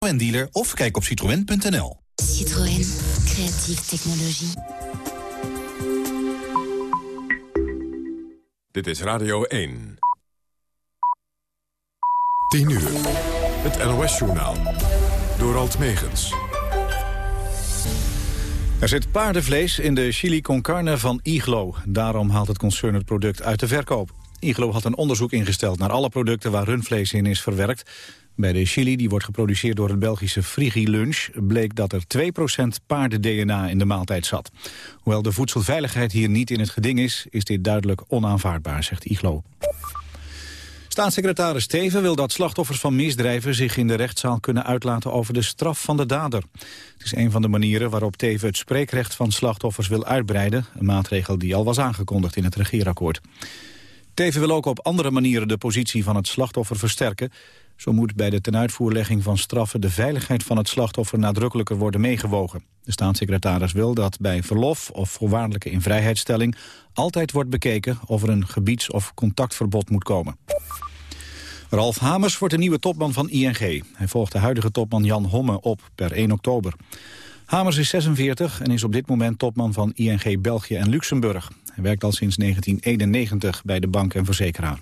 Citroën dealer of kijk op citroën.nl. Citroën, creatieve technologie. Dit is Radio 1. 10 uur. Het NOS-journaal. Door Alt Megens. Er zit paardenvlees in de chili con carne van Iglo. Daarom haalt het concern het product uit de verkoop. Iglo had een onderzoek ingesteld naar alle producten waar rundvlees in is verwerkt. Bij de chili, die wordt geproduceerd door het Belgische Frigi Lunch... bleek dat er 2% paarden-DNA in de maaltijd zat. Hoewel de voedselveiligheid hier niet in het geding is... is dit duidelijk onaanvaardbaar, zegt Iglo. Staatssecretaris Teven wil dat slachtoffers van misdrijven zich in de rechtszaal kunnen uitlaten over de straf van de dader. Het is een van de manieren waarop Teven het spreekrecht van slachtoffers wil uitbreiden, een maatregel die al was aangekondigd in het regeerakkoord. Teven wil ook op andere manieren de positie van het slachtoffer versterken. Zo moet bij de tenuitvoerlegging van straffen de veiligheid van het slachtoffer nadrukkelijker worden meegewogen. De staatssecretaris wil dat bij verlof of voorwaardelijke invrijheidstelling altijd wordt bekeken of er een gebieds- of contactverbod moet komen. Ralf Hamers wordt de nieuwe topman van ING. Hij volgt de huidige topman Jan Homme op per 1 oktober. Hamers is 46 en is op dit moment topman van ING België en Luxemburg. Hij werkt al sinds 1991 bij de bank en verzekeraar.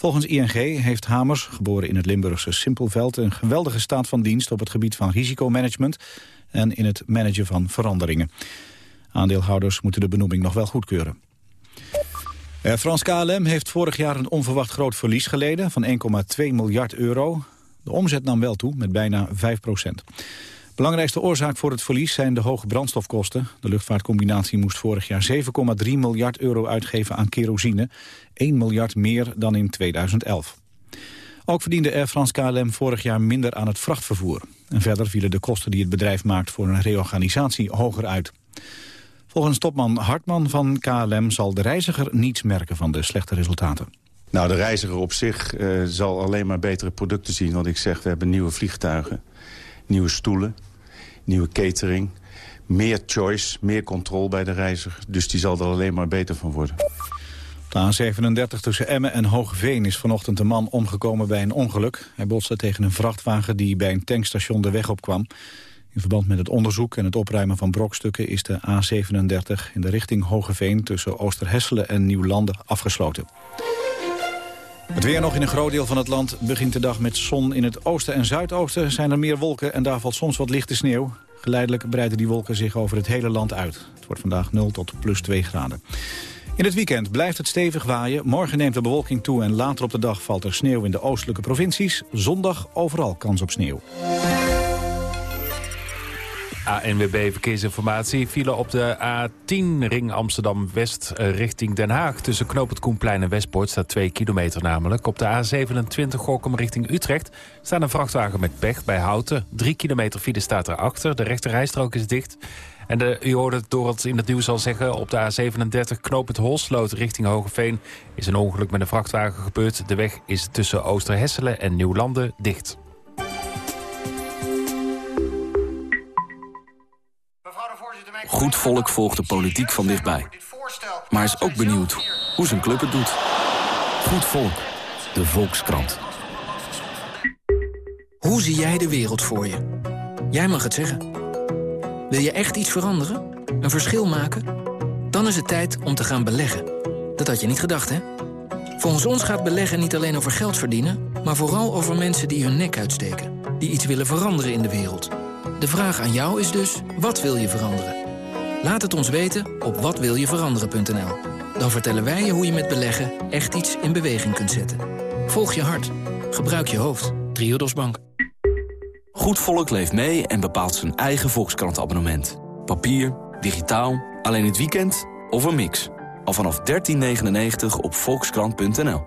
Volgens ING heeft Hamers, geboren in het Limburgse Simpelveld... een geweldige staat van dienst op het gebied van risicomanagement... en in het managen van veranderingen. Aandeelhouders moeten de benoeming nog wel goedkeuren. Air France KLM heeft vorig jaar een onverwacht groot verlies geleden... van 1,2 miljard euro. De omzet nam wel toe, met bijna 5 procent. Belangrijkste oorzaak voor het verlies zijn de hoge brandstofkosten. De luchtvaartcombinatie moest vorig jaar 7,3 miljard euro uitgeven aan kerosine. 1 miljard meer dan in 2011. Ook verdiende Air France KLM vorig jaar minder aan het vrachtvervoer. En verder vielen de kosten die het bedrijf maakt voor een reorganisatie hoger uit. Volgens topman Hartman van KLM zal de reiziger niets merken van de slechte resultaten. Nou, de reiziger op zich uh, zal alleen maar betere producten zien. Want ik zeg, we hebben nieuwe vliegtuigen, nieuwe stoelen, nieuwe catering. Meer choice, meer controle bij de reiziger. Dus die zal er alleen maar beter van worden. De A37 tussen Emmen en Hogeveen is vanochtend een man omgekomen bij een ongeluk. Hij botste tegen een vrachtwagen die bij een tankstation de weg opkwam. In verband met het onderzoek en het opruimen van brokstukken is de A37 in de richting Hogeveen tussen Oosterhesselen en Nieuwlanden afgesloten. Het weer nog in een groot deel van het land begint de dag met zon. In het oosten en zuidoosten zijn er meer wolken en daar valt soms wat lichte sneeuw. Geleidelijk breiden die wolken zich over het hele land uit. Het wordt vandaag 0 tot plus 2 graden. In het weekend blijft het stevig waaien. Morgen neemt de bewolking toe en later op de dag valt er sneeuw in de oostelijke provincies. Zondag overal kans op sneeuw. ANWB Verkeersinformatie vielen op de A10 ring Amsterdam-West eh, richting Den Haag. Tussen Knoop het Koenplein en Westpoort staat 2 kilometer namelijk. Op de A27 Gorkum richting Utrecht staat een vrachtwagen met pech bij Houten. 3 kilometer file staat erachter. De rechterrijstrook is dicht. En u hoorde het door het in het nieuws al zeggen... op de A37 Knoop het Holsloot richting Hogeveen... is een ongeluk met een vrachtwagen gebeurd. De weg is tussen Oosterhesselen en Nieuwlanden dicht. Goed volk volgt de politiek van dichtbij. Maar is ook benieuwd hoe zijn club het doet. Goed volk, de Volkskrant. Hoe zie jij de wereld voor je? Jij mag het zeggen. Wil je echt iets veranderen? Een verschil maken? Dan is het tijd om te gaan beleggen. Dat had je niet gedacht, hè? Volgens ons gaat beleggen niet alleen over geld verdienen... maar vooral over mensen die hun nek uitsteken. Die iets willen veranderen in de wereld. De vraag aan jou is dus, wat wil je veranderen? Laat het ons weten op watwiljeveranderen.nl. Dan vertellen wij je hoe je met beleggen echt iets in beweging kunt zetten. Volg je hart. Gebruik je hoofd. Triodos Bank. Goed volk leeft mee en bepaalt zijn eigen Volkskrant-abonnement. Papier, digitaal, alleen het weekend of een mix. Al vanaf 13,99 op volkskrant.nl.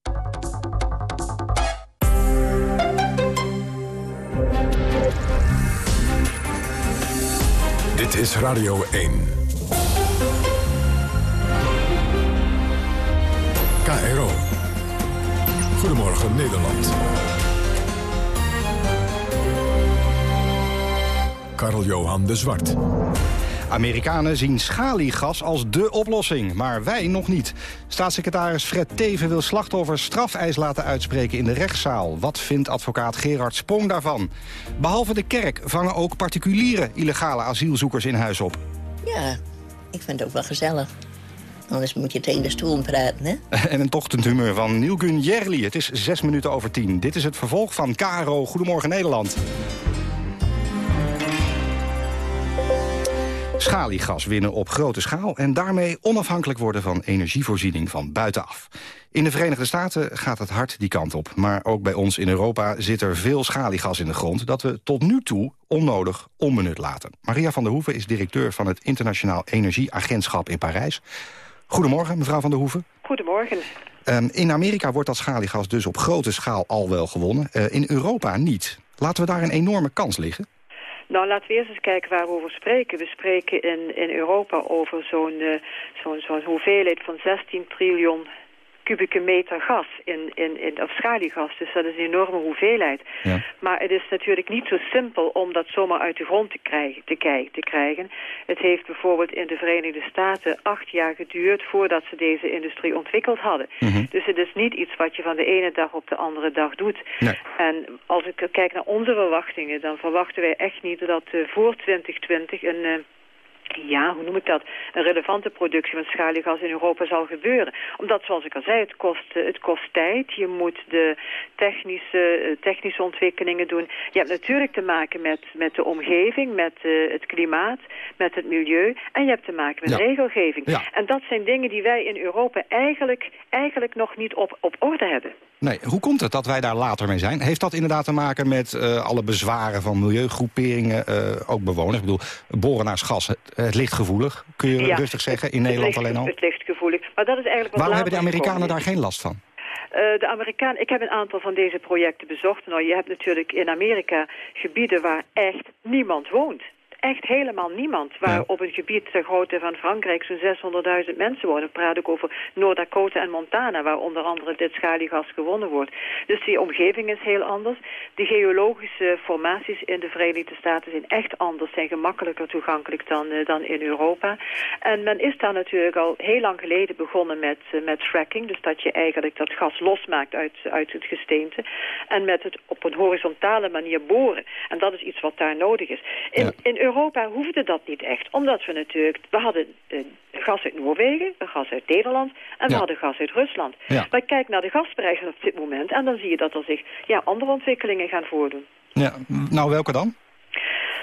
Dit is Radio 1. KRO. Goedemorgen Nederland. Karl-Johan de Zwart. Amerikanen zien schaliegas als dé oplossing, maar wij nog niet. Staatssecretaris Fred Teven wil slachtoffers strafeis laten uitspreken in de rechtszaal. Wat vindt advocaat Gerard Sprong daarvan? Behalve de kerk vangen ook particuliere illegale asielzoekers in huis op. Ja, ik vind het ook wel gezellig. Anders moet je tegen de stoel praten, hè? En een ochtendhumeur van Nielgun Jerli. Het is zes minuten over tien. Dit is het vervolg van KRO Goedemorgen Nederland. Schaliegas winnen op grote schaal... en daarmee onafhankelijk worden van energievoorziening van buitenaf. In de Verenigde Staten gaat het hard die kant op. Maar ook bij ons in Europa zit er veel schaliegas in de grond... dat we tot nu toe onnodig onbenut laten. Maria van der Hoeven is directeur van het Internationaal Energieagentschap in Parijs. Goedemorgen, mevrouw van der Hoeven. Goedemorgen. Um, in Amerika wordt dat schaliegas dus op grote schaal al wel gewonnen. Uh, in Europa niet. Laten we daar een enorme kans liggen? Nou, laten we eerst eens kijken waar we over spreken. We spreken in, in Europa over zo'n uh, zo'n zo'n hoeveelheid van 16 triljoen kubieke meter gas in, in, in, of schaliegas. Dus dat is een enorme hoeveelheid. Ja. Maar het is natuurlijk niet zo simpel om dat zomaar uit de grond te krijgen, te, te krijgen. Het heeft bijvoorbeeld in de Verenigde Staten acht jaar geduurd voordat ze deze industrie ontwikkeld hadden. Mm -hmm. Dus het is niet iets wat je van de ene dag op de andere dag doet. Nee. En als ik kijk naar onze verwachtingen, dan verwachten wij echt niet dat uh, voor 2020 een... Uh, ja, hoe noem ik dat, een relevante productie van schaliegas in Europa zal gebeuren. Omdat, zoals ik al zei, het kost, het kost tijd. Je moet de technische, technische ontwikkelingen doen. Je hebt natuurlijk te maken met, met de omgeving, met uh, het klimaat, met het milieu. En je hebt te maken met ja. regelgeving. Ja. En dat zijn dingen die wij in Europa eigenlijk, eigenlijk nog niet op, op orde hebben. Nee, hoe komt het dat wij daar later mee zijn? Heeft dat inderdaad te maken met uh, alle bezwaren van milieugroeperingen, uh, ook bewoners? Ik bedoel, boren naar gas, het, het ligt gevoelig, kun je ja, rustig zeggen, in Nederland ligt, alleen al? Het ligt gevoelig, maar dat is eigenlijk wat Waarom hebben de Amerikanen daar geen last van? Uh, de Amerikanen, ik heb een aantal van deze projecten bezocht. Nou, je hebt natuurlijk in Amerika gebieden waar echt niemand woont echt helemaal niemand. Waar ja. op een gebied ter grootte van Frankrijk zo'n 600.000 mensen wonen. Dan praat ik over Noord-Dakota en Montana, waar onder andere dit schaliegas gewonnen wordt. Dus die omgeving is heel anders. De geologische formaties in de Verenigde Staten zijn echt anders, zijn gemakkelijker toegankelijk dan, uh, dan in Europa. En men is daar natuurlijk al heel lang geleden begonnen met, uh, met fracking. Dus dat je eigenlijk dat gas losmaakt uit, uit het gesteente. En met het op een horizontale manier boren. En dat is iets wat daar nodig is. In, in Europa hoefde dat niet echt. Omdat we natuurlijk... We hadden uh, gas uit Noorwegen, gas uit Nederland... en we ja. hadden gas uit Rusland. Ja. Maar kijk naar de gasprijzen op dit moment... en dan zie je dat er zich ja, andere ontwikkelingen gaan voordoen. Ja, nou welke dan?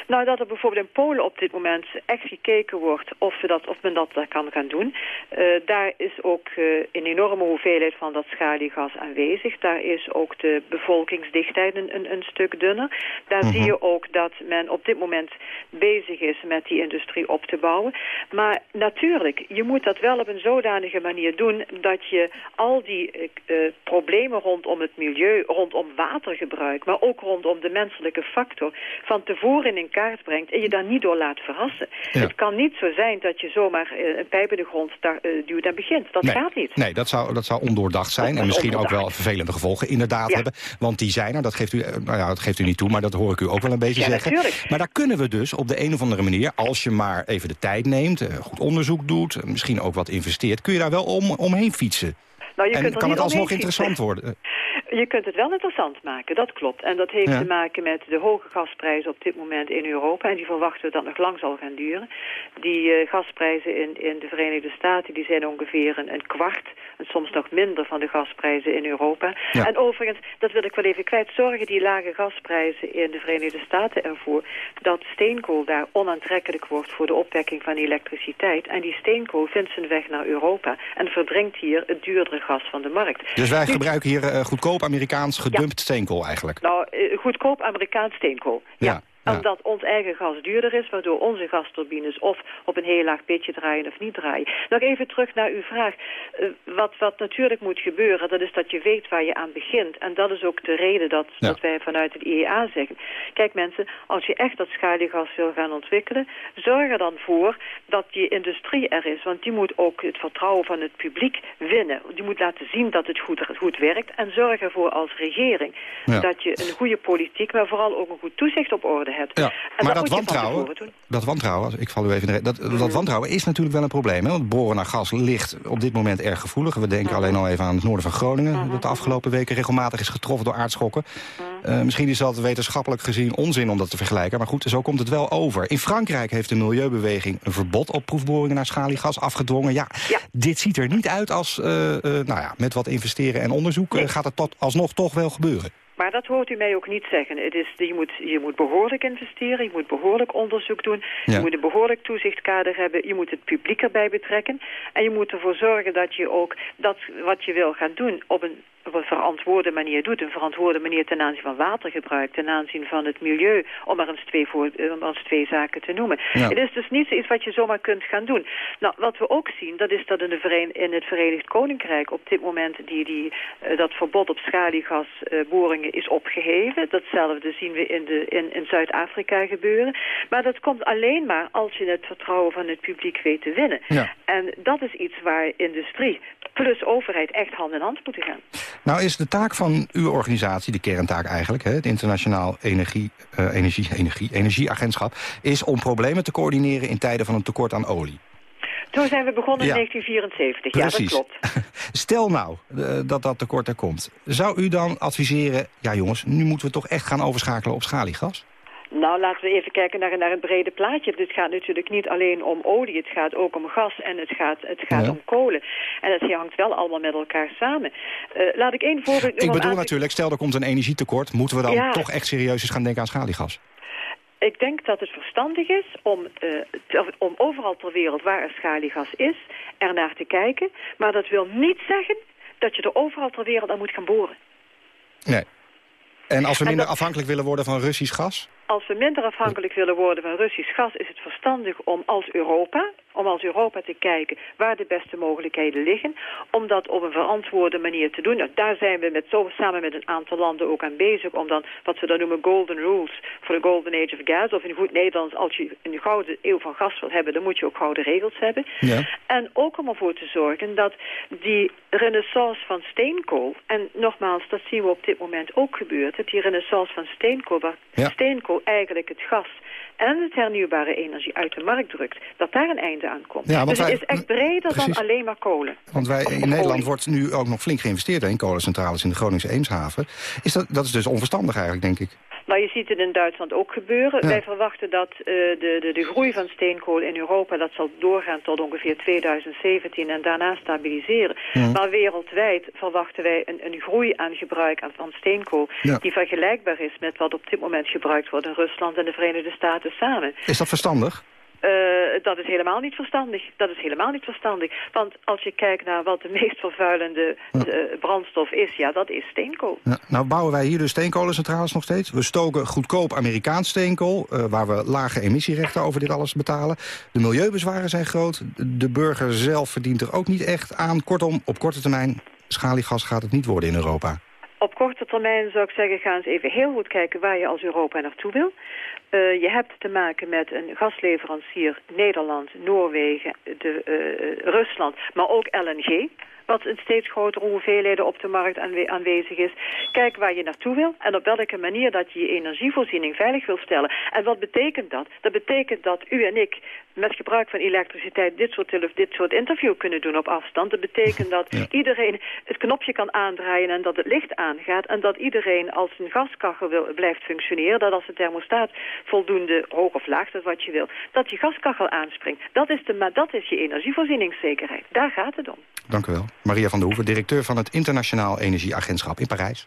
Nou, dat er bijvoorbeeld in Polen op dit moment echt gekeken wordt of, we dat, of men dat kan gaan doen. Uh, daar is ook uh, een enorme hoeveelheid van dat schaliegas aanwezig. Daar is ook de bevolkingsdichtheid een, een, een stuk dunner. Daar -hmm. zie je ook dat men op dit moment bezig is met die industrie op te bouwen. Maar natuurlijk, je moet dat wel op een zodanige manier doen dat je al die uh, problemen rondom het milieu, rondom watergebruik, maar ook rondom de menselijke factor van tevoren in kaart brengt en je daar niet door laat verrassen. Ja. Het kan niet zo zijn dat je zomaar uh, een pijp in de grond daar, uh, duwt en begint. Dat nee. gaat niet. Nee, dat zou, dat zou ondoordacht zijn en misschien ondoordacht. ook wel vervelende gevolgen inderdaad ja. hebben. Want die zijn er, dat geeft, u, nou ja, dat geeft u niet toe, maar dat hoor ik u ook wel een beetje ja, zeggen. Natuurlijk. Maar daar kunnen we dus op de een of andere manier, als je maar even de tijd neemt, goed onderzoek doet, misschien ook wat investeert, kun je daar wel om, omheen fietsen. Nou, je en kunt kan het alsnog interessant worden? Je kunt het wel interessant maken, dat klopt. En dat heeft ja. te maken met de hoge gasprijzen op dit moment in Europa. En die verwachten we dat nog lang zal gaan duren. Die uh, gasprijzen in, in de Verenigde Staten die zijn ongeveer een, een kwart... en soms nog minder van de gasprijzen in Europa. Ja. En overigens, dat wil ik wel even kwijt... zorgen die lage gasprijzen in de Verenigde Staten ervoor... dat steenkool daar onaantrekkelijk wordt voor de opwekking van elektriciteit. En die steenkool vindt zijn weg naar Europa... en verdringt hier het duurdere gas van de markt. Dus wij nu, gebruiken hier uh, goedkoop Amerikaans gedumpt ja. steenkool eigenlijk? Nou, uh, goedkoop Amerikaans steenkool, ja. ja. Omdat ons eigen gas duurder is, waardoor onze gasturbines of op een heel laag pitje draaien of niet draaien. Nog even terug naar uw vraag. Uh, wat, wat natuurlijk moet gebeuren, dat is dat je weet waar je aan begint. En dat is ook de reden dat, Ja. dat wij vanuit het IEA zeggen. Kijk mensen, als je echt dat schaliegas wil gaan ontwikkelen, zorg er dan voor dat die industrie er is. Want die moet ook het vertrouwen van het publiek winnen. Die moet laten zien dat het goed, goed werkt. En zorg ervoor als regering Ja. dat je een goede politiek, maar vooral ook een goed toezicht op orde hebt. Ja, maar dat, wantrouwen, dat wantrouwen, ik val u even in de re- dat, Mhm. dat wantrouwen is natuurlijk wel een probleem. Hè? Want boren naar gas ligt op dit moment erg gevoelig. We denken Mhm. alleen al even aan het noorden van Groningen... dat de afgelopen weken regelmatig is getroffen door aardschokken. Mhm. Eh, misschien is dat wetenschappelijk gezien onzin om dat te vergelijken. Maar goed, zo komt het wel over. In Frankrijk heeft de milieubeweging een verbod op proefboringen naar schaliegas afgedwongen. Ja, dit ziet er niet uit als, eh, eh, nou ja, met wat investeren en onderzoek... gaat het tot alsnog toch wel gebeuren. Maar dat hoort u mij ook niet zeggen. Het is, je, moet, je moet behoorlijk investeren, je moet behoorlijk onderzoek doen... Ja. je moet een behoorlijk toezichtkader hebben... je moet het publiek erbij betrekken... en je moet ervoor zorgen dat je ook dat wat je wil gaan doen... op een, op een verantwoorde manier doet. Een verantwoorde manier ten aanzien van watergebruik... ten aanzien van het milieu, om maar eens twee, voor, eh, om maar eens twee zaken te noemen. Ja. Het is dus niet zoiets wat je zomaar kunt gaan doen. Nou, wat we ook zien, dat is dat in, de Veren- in het Verenigd Koninkrijk... op dit moment die, die, eh, dat verbod op schaliegasboringen is opgeheven. Datzelfde zien we in, de, in, in Zuid-Afrika gebeuren. Maar dat komt alleen maar als je het vertrouwen van het publiek weet te winnen. Ja. En dat is iets waar industrie plus overheid echt hand in hand moeten gaan. Nou is de taak van uw organisatie, de kerntaak eigenlijk... Hè, het Internationaal Energie, eh, Energie, Energie, Energieagentschap... is om problemen te coördineren in tijden van een tekort aan olie. Toen zijn we begonnen Ja. in 1974. Ja, dat klopt. Stel nou eh, dat dat tekort er komt. Zou u dan adviseren, ja jongens, nu moeten we toch echt gaan overschakelen op schaliegas? Nou, laten we even kijken naar, naar het brede plaatje. Dit gaat natuurlijk niet alleen om olie, het gaat ook om gas en het gaat, het gaat Ja. om kolen. En dat hangt wel allemaal met elkaar samen. Eh, laat ik één voorbeeld Ik bedoel aan- natuurlijk, stel er komt een energietekort... moeten we dan Ja. toch echt serieus eens gaan denken aan schaliegas? Ik denk dat het verstandig is om, eh, te- om overal ter wereld waar er schaliegas is, ernaar te kijken. Maar dat wil niet zeggen dat je er overal ter wereld aan moet gaan boren. Nee. En als we minder dat- afhankelijk willen worden van Russisch gas? Als we minder afhankelijk willen worden van Russisch gas... is het verstandig om als Europa, om als Europa te kijken waar de beste mogelijkheden liggen... om dat op een verantwoorde manier te doen. Nou, daar zijn we met, zo, samen met een aantal landen ook aan bezig... om dan wat we dan noemen golden rules voor de golden age of gas... of in goed Nederlands, als je een gouden eeuw van gas wilt hebben... dan moet je ook gouden regels hebben. Ja. En ook om ervoor te zorgen dat die renaissance van steenkool... en nogmaals, dat zien we op dit moment ook gebeuren... dat die renaissance van steenkool, waar Ja. steenkool eigenlijk het gas en het hernieuwbare energie uit de markt drukt... dat daar een einde aan komt. Ja, dus het is echt breder Precies. dan alleen maar kolen. Want wij in Nederland wordt nu ook nog flink geïnvesteerd in kolencentrales in de Groningse Eemshaven. Is dat, dat is dus onverstandig eigenlijk, denk ik. Nou, je ziet het in Duitsland ook gebeuren. Ja. Wij verwachten dat eh, de, de, de groei van steenkool in Europa... dat zal doorgaan tot ongeveer 2017 en daarna stabiliseren. Ja. Maar wereldwijd verwachten wij een, een groei aan gebruik aan, van steenkool... Ja. die vergelijkbaar is met wat op dit moment gebruikt wordt in Rusland en de Verenigde Staten samen. Is dat verstandig? Eh, dat is helemaal niet verstandig. Dat is helemaal niet verstandig. Want als je kijkt naar wat de meest vervuilende eh, brandstof is... ja, dat is steenkool. Nou bouwen wij hier dus steenkolencentrales nog steeds. We stoken goedkoop Amerikaans steenkool, eh, waar we lage emissierechten over dit alles betalen. De milieubezwaren zijn groot. De burger zelf verdient er ook niet echt aan. Kortom, op korte termijn, schaliegas gaat het niet worden in Europa. Op korte termijn zou ik zeggen, ga eens even heel goed kijken waar je als Europa naartoe wil. Eh, je hebt te maken met een gasleverancier Nederland, Noorwegen, de, eh, Rusland, maar ook LNG. Wat in steeds grotere hoeveelheden op de markt aanwe- aanwezig is. Kijk waar je naartoe wil en op welke manier dat je je energievoorziening veilig wil stellen. En wat betekent dat? Dat betekent dat u en ik met gebruik van elektriciteit dit soort, dit soort interview kunnen doen op afstand. Dat betekent dat iedereen het knopje kan aandraaien en dat het licht aangaat. En dat iedereen als een gaskachel wil, blijft functioneren. Dat als de thermostaat voldoende hoog of laag, dat is wat je wil. Dat je gaskachel aanspringt. Dat is, de, maar dat is je energievoorzieningszekerheid. Daar gaat het om. Dank u wel. Maria van der Hoeven, directeur van het Internationaal Energieagentschap in Parijs.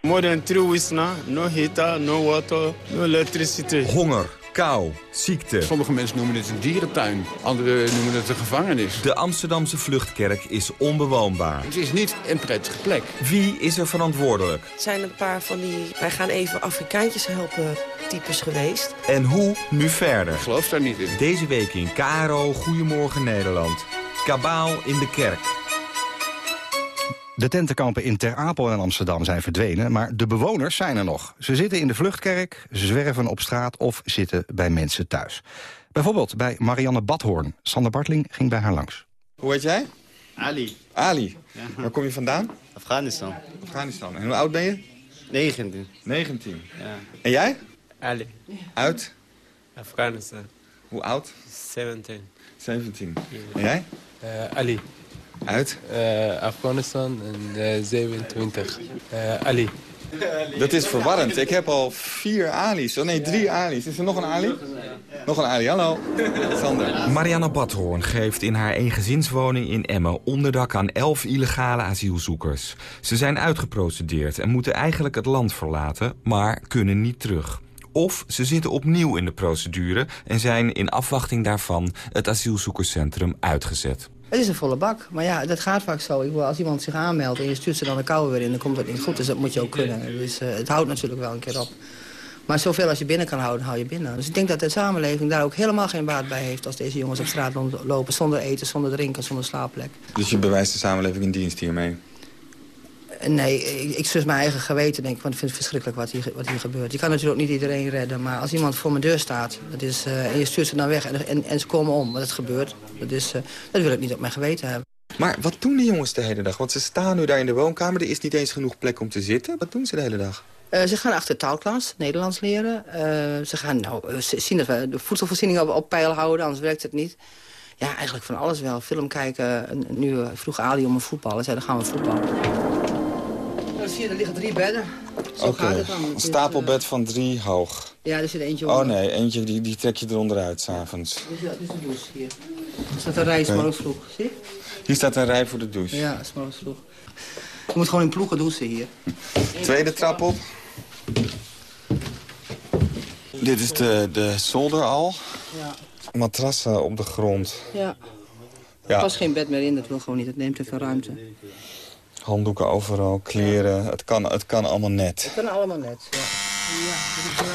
More than three weeks now, no heater, no water, no electricity. Honger, kou, ziekte. Sommige mensen noemen het een dierentuin, anderen noemen het een gevangenis. De Amsterdamse vluchtkerk is onbewoonbaar. Het is niet een prettige plek. Wie is er verantwoordelijk? Het zijn een paar van die, wij gaan even Afrikaantjes helpen types geweest. En hoe nu verder? Ik geloof daar niet in. Deze week in KRO Goedemorgen Nederland. Kabaal in de kerk. De tentenkampen in Ter Apel en Amsterdam zijn verdwenen, maar de bewoners zijn er nog. Ze zitten in de vluchtkerk, ze zwerven op straat of zitten bij mensen thuis. Bijvoorbeeld bij Marianne Badhoorn. Sander Bartling ging bij haar langs. Hoe heet jij? Ali. Ali. Waar kom je vandaan? Afghanistan. Afghanistan. En hoe oud ben je? 19. 19. Ja. En jij? Ali. Uit? Afghanistan. Hoe oud? 17. 17. En jij? Uh, Ali. Uit? Uh, Afghanistan en uh, 27. Ali. Dat is verwarrend. Ik heb al vier Ali's. Oh nee, drie Ali's. Is er nog een Ali? Nog een Ali, hallo. Sander. Marianne Badhoorn geeft in haar eengezinswoning in Emmen onderdak aan elf illegale asielzoekers. Ze zijn uitgeprocedeerd en moeten eigenlijk het land verlaten, maar kunnen niet terug. Of ze zitten opnieuw in de procedure en zijn in afwachting daarvan het asielzoekerscentrum uitgezet. Het is een volle bak, maar ja, dat gaat vaak zo. Ik bedoel, als iemand zich aanmeldt en je stuurt ze dan de kou weer in... dan komt het niet goed, dus dat moet je ook kunnen. Dus uh, het houdt natuurlijk wel een keer op. Maar zoveel als je binnen kan houden, hou je binnen. Dus ik denk dat de samenleving daar ook helemaal geen baat bij heeft... als deze jongens op straat lopen zonder eten, zonder drinken, zonder slaapplek. Dus je bewijst de samenleving in dienst hiermee? Nee, ik, ik zus mijn eigen geweten, denk ik, want ik vind het verschrikkelijk wat hier, wat hier gebeurt. Je kan natuurlijk niet iedereen redden, maar als iemand voor mijn deur staat... Dat is, uh, en je stuurt ze dan weg en, en, en ze komen om, wat het gebeurt... Dat, is, uh, dat wil ik niet op mijn geweten hebben. Maar wat doen die jongens de hele dag? Want ze staan nu daar in de woonkamer, er is niet eens genoeg plek om te zitten. Wat doen ze de hele dag? Uh, ze gaan achter taalklas, Nederlands leren. ze gaan nou, zien dat we de voedselvoorziening op, op peil houden, anders werkt het niet. Ja, eigenlijk van alles wel. Film kijken. Nu vroeg Ali om een voetballen. Zei, dan gaan we voetballen. Dan zie je, er liggen drie bedden. Zo okay. gaat het dan. Een stapelbed van drie hoog. Ja, er zit eentje Oh onder. nee, eentje die, die trek je eronder uit s'avonds. Dus ja, dit is de douche hier. Er staat een rij s'morgens vroeg, zie Hier staat een rij voor de douche. Ja, s'morgens vroeg. Je moet gewoon in ploegen douchen hier. Tweede trap op. Dit is de, de zolder al. Ja. Matrassen op de grond. Ja. Ja. Er past geen bed meer in, dat wil gewoon niet. Het neemt te veel ruimte. Handdoeken overal, kleren. Het, kan, het kan allemaal net. Het kan allemaal net, ja. Ja,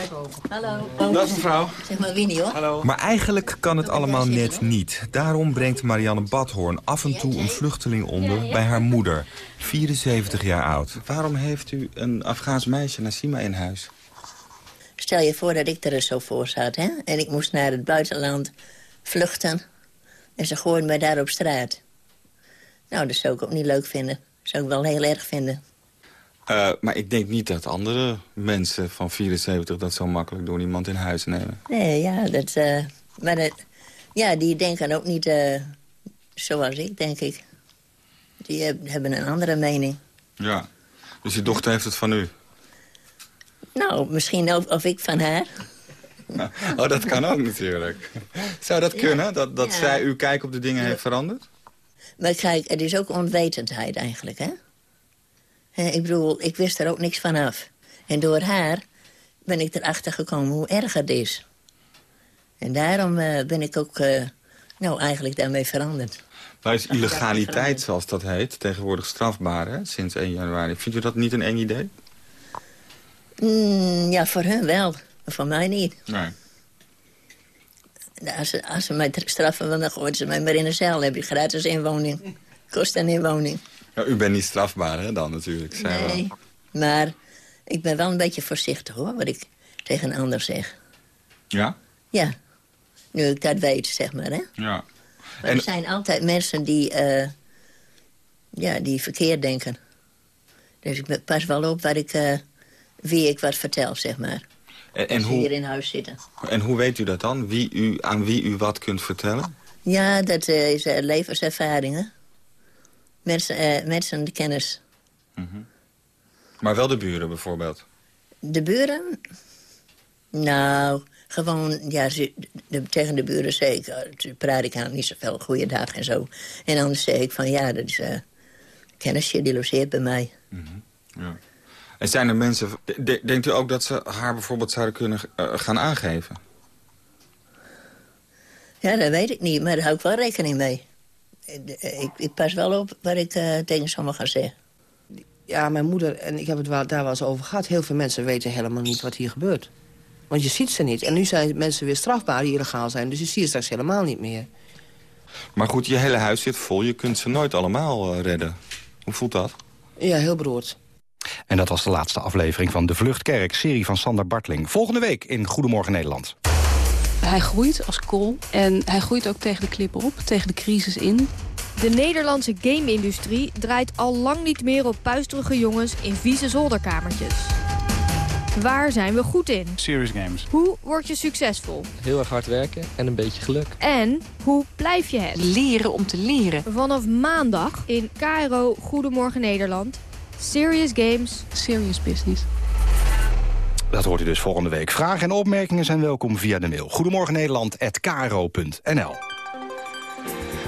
dat is. Hallo. Dag mevrouw. Zeg maar Winnie hoor. Hallo. Maar eigenlijk kan het allemaal net niet. Daarom brengt Marianne Badhoorn af en toe een vluchteling onder bij haar moeder. 74 jaar oud. Waarom heeft u een Afghaans meisje, Nassima, in huis? Stel je voor dat ik er zo voor zat, hè? En ik moest naar het buitenland vluchten. En ze gooiden mij daar op straat. Nou, dat zou ik ook niet leuk vinden. Zou ik wel heel erg vinden. Uh, maar ik denk niet dat andere mensen van 74 dat zo makkelijk door iemand in huis nemen. Nee, ja, dat... Uh, maar dat, ja, die denken ook niet uh, zoals ik, denk ik. Die hebben een andere mening. Ja, dus je dochter heeft het van u? Nou, misschien of, of ik van haar. Oh, dat kan ook natuurlijk. Zou dat kunnen, dat, dat Ja. zij uw kijk op de dingen heeft veranderd? Maar kijk, het is ook onwetendheid eigenlijk, hè? Ik bedoel, ik wist er ook niks van af. En door haar ben ik erachter gekomen hoe erg het is. En daarom eh, ben ik ook, eh, nou, eigenlijk daarmee veranderd. Maar is illegaliteit, zoals dat heet, tegenwoordig strafbaar, hè? Sinds 1 januari. Vindt u dat niet een eng idee? Mm, ja, voor hun wel, maar voor mij niet. Nee. Als ze, als ze mij straffen willen, dan gooien ze mij maar in een cel. Heb je gratis inwoning. Kost een inwoning. Ja, u bent niet strafbaar, hè, dan natuurlijk. Nee, maar ik ben wel een beetje voorzichtig, hoor, wat ik tegen een ander zeg. Ja? Ja, nu ik dat weet, zeg maar, hè. Ja. Maar En- er zijn altijd mensen die, eh, ja, die verkeerd denken. Dus ik pas wel op waar ik, eh, wie ik wat vertel, zeg maar. En, en, ze hier hoe, in huis zitten. en hoe weet u dat dan? Wie u, aan wie u wat kunt vertellen? Ja, dat eh, is eh, levenservaringen. Mensen, eh, mensen de kennis. Maar wel de buren bijvoorbeeld. De buren? Nou, gewoon, ja, ze, de, tegen de buren zei ik, toen praat ik aan niet zoveel, goeiedag en zo. En dan zei ik van, ja, dat is eh kennisje, die logeert bij mij. Ja. En zijn er mensen... de- denkt u ook dat ze haar bijvoorbeeld zouden kunnen eh, gaan aangeven? Ja, dat weet ik niet, maar daar hou ik wel rekening mee. Ik, ik pas wel op wat ik uh, tegen sommigen ga zeggen. Ja, mijn moeder, en ik heb het wel, daar wel eens over gehad... heel veel mensen weten helemaal niet wat hier gebeurt. Want je ziet ze niet. En nu zijn mensen weer strafbaar die illegaal zijn. Dus je ziet ze straks helemaal niet meer. Maar goed, je hele huis zit vol. Je kunt ze nooit allemaal uh, redden. Hoe voelt dat? Ja, heel beroerd. En dat was de laatste aflevering van De Vluchtkerk, serie van Sander Bartling. Volgende week in Goedemorgen Nederland. Hij groeit als kool en hij groeit ook tegen de klippen op, tegen de crisis in. De Nederlandse game-industrie draait al lang niet meer op puisterige jongens in vieze zolderkamertjes. Waar zijn we goed in? Serious games. Hoe word je succesvol? Heel erg hard werken en een beetje geluk. En hoe blijf je het? Leren om te leren. Vanaf maandag in KRO Goedemorgen Nederland. Serious Games. Serious Business. Dat hoort u dus volgende week. Vragen en opmerkingen zijn welkom via de mail. Goedemorgen Nederland@kro.nl.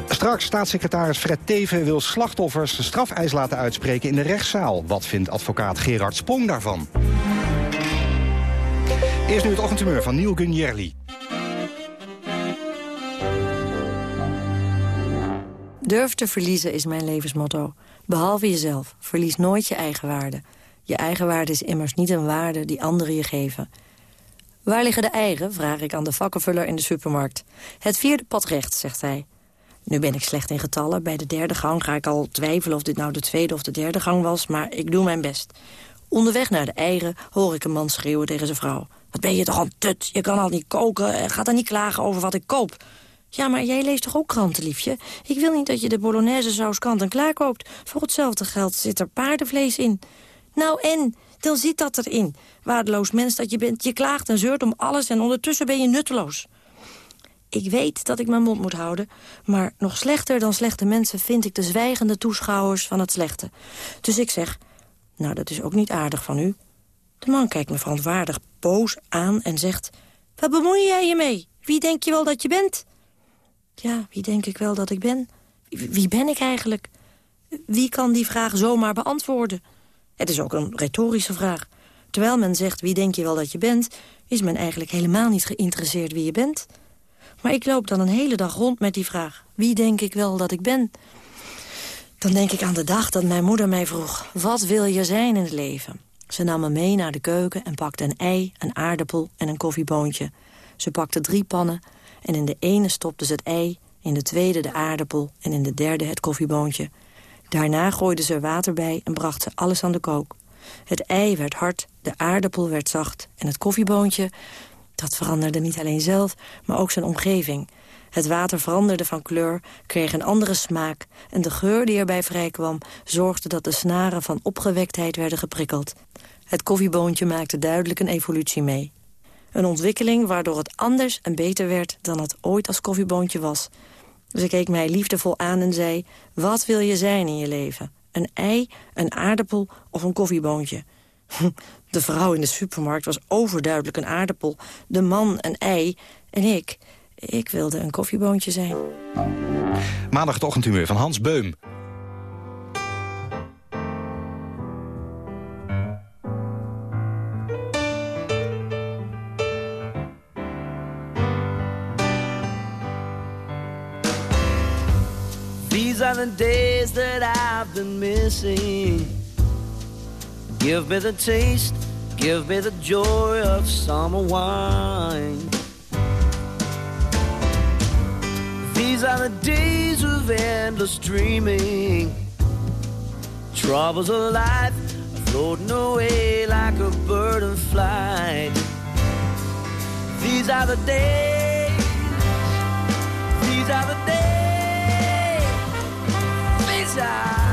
Straks staatssecretaris Fred Teven wil slachtoffers de strafeis laten uitspreken in de rechtszaal. Wat vindt advocaat Gerard Sprong daarvan? Eerst nu het ochtendtumeur van Neil Gunjerli. Durf te verliezen is mijn levensmotto. Behalve jezelf, verlies nooit je eigen waarde. Je eigen waarde is immers niet een waarde die anderen je geven. Waar liggen de eigen, vraag ik aan de vakkenvuller in de supermarkt. Het vierde pad rechts, zegt hij. Nu ben ik slecht in getallen. Bij de derde gang ga ik al twijfelen of dit nou de tweede of de derde gang was... maar ik doe mijn best. Onderweg naar de eieren hoor ik een man schreeuwen tegen zijn vrouw. Wat ben je toch een tut? Je kan al niet koken en gaat er niet klagen over wat ik koop. Ja, maar jij leest toch ook kranten, liefje? Ik wil niet dat je de bolognese saus kant en klaar koopt. Voor hetzelfde geld zit er paardenvlees in. Nou en, dan zit dat erin. Waardeloos mens dat je bent. Je klaagt en zeurt om alles en ondertussen ben je nutteloos. Ik weet dat ik mijn mond moet houden, maar nog slechter dan slechte mensen vind ik de zwijgende toeschouwers van het slechte. Dus ik zeg, nou dat is ook niet aardig van u. De man kijkt me verontwaardigd boos aan en zegt, wat bemoei jij je mee? Wie denk je wel dat je bent? Ja, wie denk ik wel dat ik ben? Wie ben ik eigenlijk? Wie kan die vraag zomaar beantwoorden? Het is ook een retorische vraag. Terwijl men zegt wie denk je wel dat je bent... is men eigenlijk helemaal niet geïnteresseerd wie je bent. Maar ik loop dan een hele dag rond met die vraag. Wie denk ik wel dat ik ben? Dan denk ik aan de dag dat mijn moeder mij vroeg... wat wil je zijn in het leven? Ze nam me mee naar de keuken en pakte een ei, een aardappel en een koffieboontje. Ze pakte drie pannen en in de ene stopte ze het ei... in de tweede de aardappel en in de derde het koffieboontje. Daarna gooide ze er water bij en bracht ze alles aan de kook. Het ei werd hard, de aardappel werd zacht en het koffieboontje... dat veranderde niet alleen zelf, maar ook zijn omgeving. Het water veranderde van kleur, kreeg een andere smaak... en de geur die erbij vrijkwam zorgde dat de snaren van opgewektheid werden geprikkeld. Het koffieboontje maakte duidelijk een evolutie mee. Een ontwikkeling waardoor het anders en beter werd dan het ooit als koffieboontje was. Ze keek mij liefdevol aan en zei... Wat wil je zijn in je leven? Een ei, een aardappel of een koffieboontje? De vrouw in de supermarkt was overduidelijk een aardappel. De man een ei. En ik, ik wilde een koffieboontje zijn. Maandag het van Hans Beum. The days that I've been missing. Give me the taste, give me the joy of summer wine. These are the days of endless dreaming. Troubles of life floating away like a bird in flight. These are the days, these are the days. These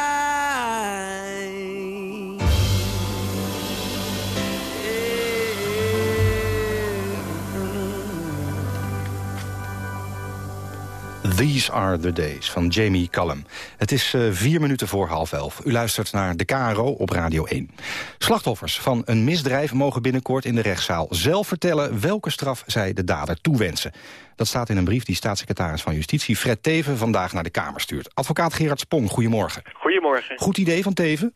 These Are The Days van Jamie Callum. Het is eh, vier minuten voor half elf. U luistert naar de KRO op Radio 1. Slachtoffers van een misdrijf mogen binnenkort in de rechtszaal zelf vertellen welke straf zij de dader toewensen. Dat staat in een brief die staatssecretaris van Justitie Fred Teven vandaag naar de Kamer stuurt. Advocaat Gerard Spong, goedemorgen. Goedemorgen. Goed idee van Teven?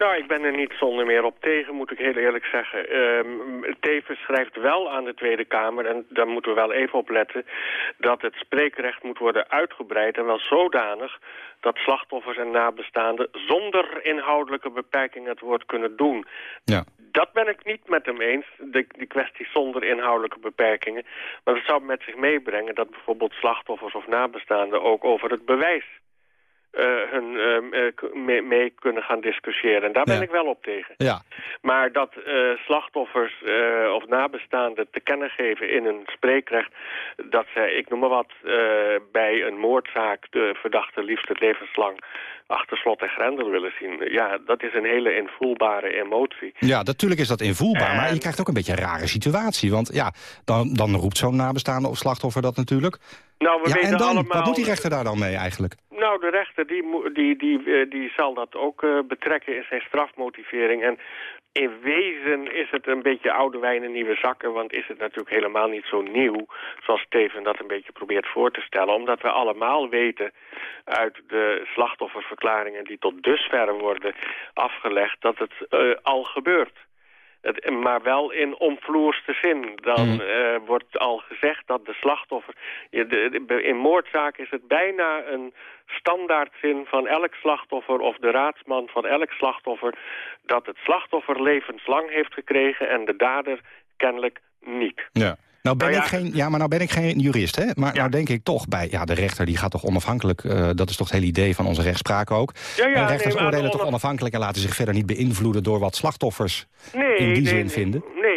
Nou, ik ben er niet zonder meer op tegen, moet ik heel eerlijk zeggen. Ehm Teven schrijft wel aan de Tweede Kamer, en daar moeten we wel even op letten... dat het spreekrecht moet worden uitgebreid en wel zodanig... dat slachtoffers en nabestaanden zonder inhoudelijke beperkingen het woord kunnen doen. Ja. Dat ben ik niet met hem eens, de, die kwestie zonder inhoudelijke beperkingen. Maar dat zou met zich meebrengen dat bijvoorbeeld slachtoffers of nabestaanden... ook over het bewijs eh, hun k- mee, mee kunnen gaan discussiëren. En daar ben Ja. ik wel op tegen. Ja. Maar dat eh, slachtoffers of nabestaanden te kennen geven in een spreekrecht... dat zij, ik noem maar wat, bij een moordzaak de verdachte liefst het levenslang achter slot en grendel willen zien. Ja, dat is een hele invoelbare emotie. Ja, natuurlijk is dat invoelbaar, maar je krijgt ook een beetje een rare situatie. Want ja, dan, dan roept zo'n nabestaande of slachtoffer dat natuurlijk. Nou, we ja, weten en dan? allemaal... Wat doet die rechter daar dan mee eigenlijk? Nou, de rechter die, die, die, eh, die zal dat ook eh, betrekken in zijn strafmotivering. En in wezen is het een beetje oude wijn in nieuwe zakken... want is het natuurlijk helemaal niet zo nieuw... zoals Steven dat een beetje probeert voor te stellen. Omdat we allemaal weten uit de slachtofferverklaringen... die tot dusver worden afgelegd, dat het eh, al gebeurt. Het, maar wel in omvloerste zin. Dan Mm. eh, wordt al gezegd dat de slachtoffer... je- de- de- in moordzaak is het bijna een standaardzin van elk slachtoffer... of de raadsman van elk slachtoffer... dat het slachtoffer levenslang heeft gekregen... en de dader kennelijk niet. Ja. Nou ben Nou ja, ik geen, ja, maar nou ben ik geen jurist, hè? Maar nou denk ik toch bij, ja, de rechter die gaat toch onafhankelijk, eh, dat is toch het hele idee van onze rechtspraak ook. Ja, ja, en rechters nee, oordelen de toch onaf- onafhankelijk en laten zich verder niet beïnvloeden door wat slachtoffers Nee, in die nee, zin vinden. Nee,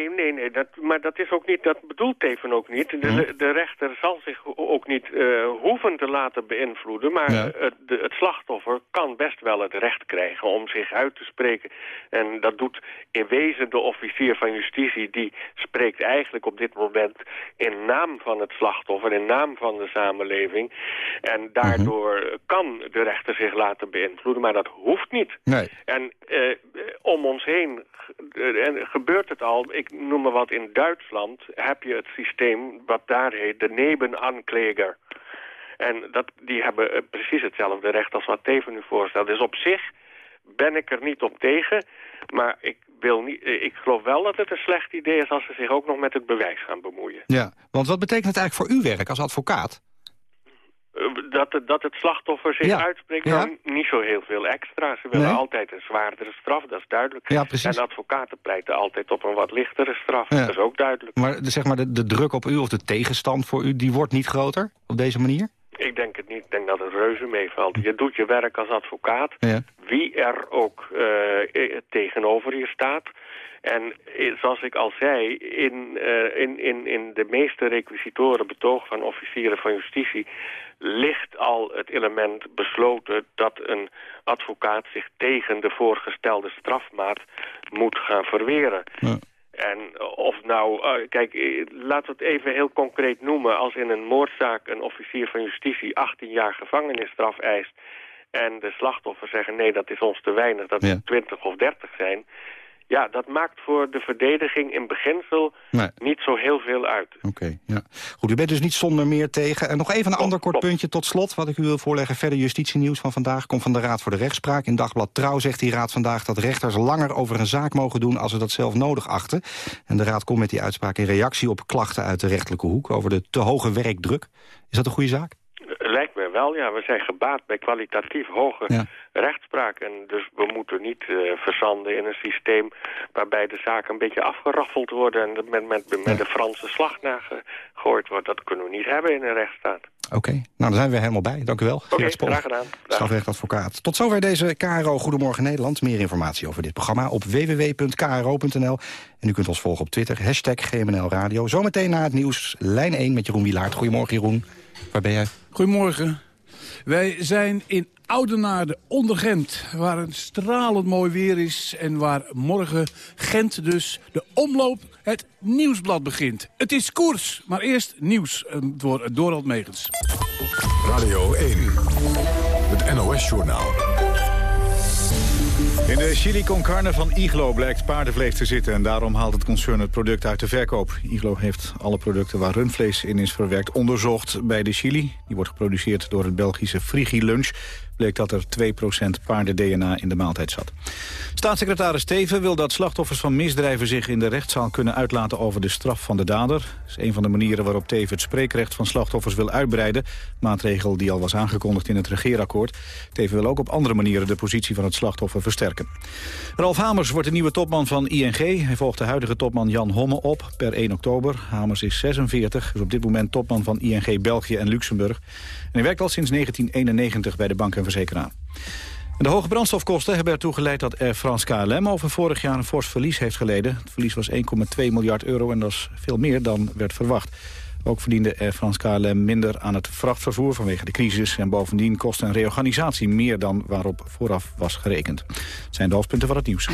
nee. Dat, maar dat is ook niet, dat bedoelt Teven ook niet. De, Hm. de, rechter zal zich ook niet eh, hoeven te laten beïnvloeden. Maar Ja. het, de, het slachtoffer kan best wel het recht krijgen om zich uit te spreken. En dat doet in wezen de officier van justitie. Die spreekt eigenlijk op dit moment in naam van het slachtoffer, in naam van de samenleving. En daardoor kan de rechter zich laten beïnvloeden, maar dat hoeft niet. Nee. En eh, om ons heen eh, en gebeurt het al. Ik noem maar wat, in Duitsland heb je het systeem wat daar heet de nebenankläger. En dat, die hebben eh, precies hetzelfde recht als wat Teven nu voorstelt. Dus op zich ben ik er niet op tegen. Maar ik, wil niet, eh, ik geloof wel dat het een slecht idee is als ze zich ook nog met het bewijs gaan bemoeien. Ja, want wat betekent het eigenlijk voor uw werk als advocaat? Dat het, dat het slachtoffer zich Ja. uitspreekt, Ja. niet zo heel veel extra. Ze willen Nee. altijd een zwaardere straf, dat is duidelijk. Ja, precies. En advocaten pleiten altijd op een wat lichtere straf, Ja. dat is ook duidelijk. Maar zeg maar de, de druk op u of de tegenstand voor u, die wordt niet groter op deze manier? Ik denk het niet. Ik denk dat het reuze meevalt. Je doet je werk als advocaat. Ja. Wie er ook eh, eh, tegenover je staat. En eh, zoals ik al zei, in, in, in, in de meeste requisitoren betoog van officieren van justitie ligt al het element besloten dat een advocaat zich tegen de voorgestelde strafmaat moet gaan verweren. En of nou, eh, kijk, eh, laten we het even heel concreet noemen. Als in een moordzaak een officier van justitie 18 jaar gevangenisstraf eist... en de slachtoffers zeggen, nee, dat is ons te weinig, dat Ja. moet 20 of 30 zijn... ja, dat maakt voor de verdediging in beginsel Nee. niet zo heel veel uit. Oké, ja. Goed, u bent dus niet zonder meer tegen. En nog even een ander kort puntje tot slot, wat ik u wil voorleggen. Verder justitienieuws van vandaag komt van de Raad voor de Rechtspraak. In Dagblad Trouw zegt die raad vandaag dat rechters langer over een zaak mogen doen als ze dat zelf nodig achten. En de raad komt met die uitspraak in reactie op klachten uit de rechterlijke hoek over de te hoge werkdruk. Is dat een goede zaak? Wel, ja. We zijn gebaat bij kwalitatief hoge Ja. rechtspraak. En dus we moeten niet eh, verzanden in een systeem waarbij de zaken een beetje afgeraffeld worden en met, met, met de Franse slag nagegooid wordt. Dat kunnen we niet hebben in een rechtsstaat. Oké, nou dan zijn we helemaal bij. Dank u wel. Oké, graag gedaan. Strafrechtadvocaat. Tot zover deze KRO Goedemorgen Nederland. Meer informatie over dit programma op www.kro.nl. En u kunt ons volgen op Twitter, hashtag GMNL Radio. Zometeen na het nieuws, lijn 1 met Jeroen Wilaert. Goedemorgen Jeroen. Waar ben jij? Goedemorgen. Wij zijn in Oudenaarde onder Gent, waar een stralend mooi weer is... en waar morgen Gent dus de omloop het nieuwsblad begint. Het is koers, maar eerst nieuws door Dorald Megens. Radio 1, het NOS-journaal. In de chili con carne van Iglo blijkt paardenvlees te zitten... en daarom haalt het concern het product uit de verkoop. Iglo heeft alle producten waar rundvlees in is verwerkt onderzocht bij de chili. Die wordt geproduceerd door het Belgische Frigi Lunch. Bleek dat er 2% paarden-DNA in de maaltijd zat. Staatssecretaris Teven wil dat slachtoffers van misdrijven... zich in de rechtszaal kunnen uitlaten over de straf van de dader. Dat is een van de manieren waarop Teven het spreekrecht van slachtoffers wil uitbreiden. Maatregel die al was aangekondigd in het regeerakkoord. Teven wil ook op andere manieren de positie van het slachtoffer versterken. Ralf Hamers wordt de nieuwe topman van ING. Hij volgt de huidige topman Jan Homme op per 1 oktober. Hamers is 46, is op dit moment topman van ING België en Luxemburg. En hij werkt al sinds 1991 bij de bank de hoge brandstofkosten hebben ertoe geleid dat Air France KLM over vorig jaar een fors verlies heeft geleden. Het verlies was 1,2 miljard euro en dat is veel meer dan werd verwacht. Ook verdiende Air France KLM minder aan het vrachtvervoer vanwege de crisis. En bovendien kost een reorganisatie meer dan waarop vooraf was gerekend. Het zijn de hoofdpunten van het nieuws.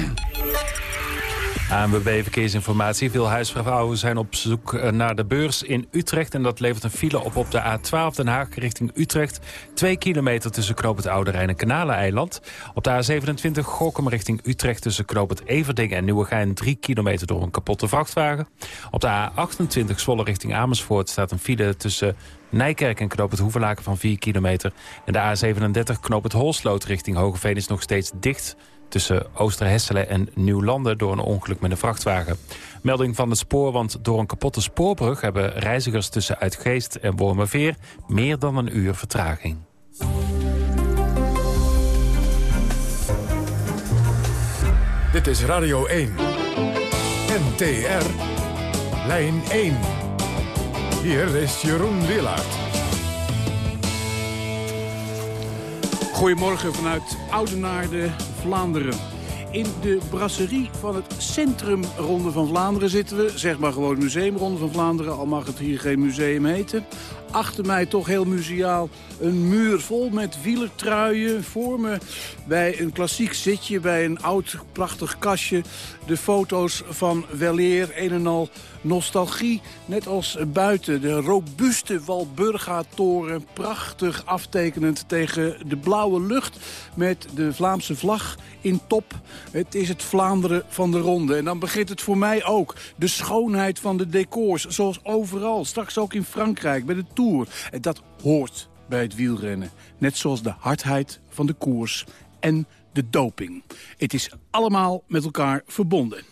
ANWB Verkeersinformatie. Veel huisvrouwen zijn op zoek eh, naar de beurs in Utrecht. En dat levert een file op op de A12 Den Haag richting Utrecht. Twee kilometer tussen Knoop het Oude Rijn en Kanaleneiland. Op de A27 Gorkum richting Utrecht tussen Knoop het Everding en Nieuwegein. Drie kilometer door een kapotte vrachtwagen. Op de A28 Zwolle richting Amersfoort staat een file tussen... Nijkerk en Knoop het Hoevelaken van 4 kilometer. En de A37 Knoop het Holsloot richting Hogeveen is nog steeds dicht tussen Oosterhesselen en Nieuwlanden door een ongeluk met een vrachtwagen. Melding van het spoor, want door een kapotte spoorbrug... hebben reizigers tussen Uitgeest en Wormerveer meer dan een uur vertraging. Dit is Radio 1. NTR. Lijn 1. Hier is Jeroen Willaert. Goedemorgen vanuit Oudenaarde, Vlaanderen. In de brasserie van het Centrum Ronde van Vlaanderen zitten we. Zeg maar gewoon Museum Ronde van Vlaanderen, al mag het hier geen museum heten. Achter mij toch heel muziaal een muur vol met wielertruien. Voor me bij een klassiek zitje, bij een oud prachtig kastje. De foto's van weleer, een en al nostalgie. Net als buiten de robuuste Walburga-toren. Prachtig aftekenend tegen de blauwe lucht. Met de Vlaamse vlag in top. Het is het Vlaanderen van de ronde. En dan begint het voor mij ook. De schoonheid van de decors, zoals overal. Straks ook in Frankrijk, bij de En dat hoort bij het wielrennen. Net zoals de hardheid van de koers en de doping. Het is allemaal met elkaar verbonden.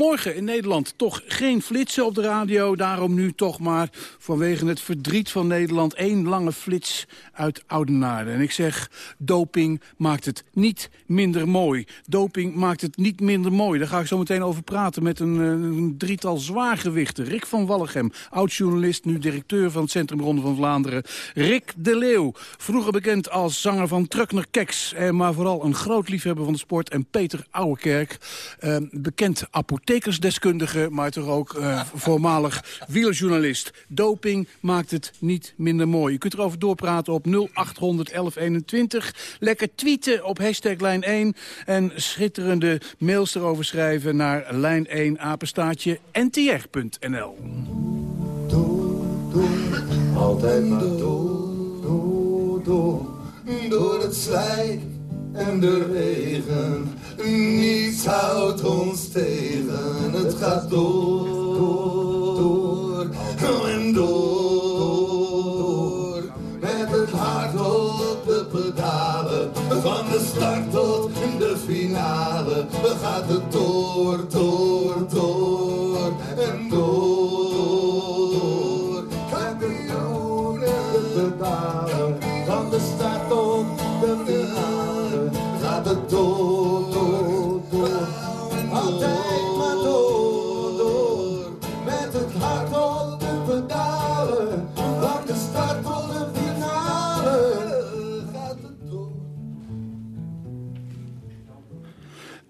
Morgen in Nederland toch geen flitsen op de radio. Daarom nu toch maar vanwege het verdriet van Nederland... één lange flits uit Oudenaarde. En ik zeg, doping maakt het niet minder mooi. Doping maakt het niet minder mooi. Daar ga ik zo meteen over praten met een, eh, een drietal zwaargewichten. Rick van Wallegem, oud-journalist, nu directeur van het Centrum Ronde van Vlaanderen. Rick de Leeuw, vroeger bekend als zanger van Truckner Keks... Eh, maar vooral een groot liefhebber van de sport. En Peter Ouwekerk, eh, bekend apothekersdeskundige... maar toch ook eh, voormalig wielerjournalist. Doping maakt het niet minder mooi. Je kunt erover doorpraten op 0800 1121. Lekker tweeten op hashtag lijn 1. En schitterende mails erover schrijven naar lijn 1 apenstaatje ntr.nl. Altijd maar door, door, door, door het en de regen. Niets houdt ons tegen, het gaat door, door, door en door. Met het hart op de pedalen, van de start tot de finale. We gaan het door, door, door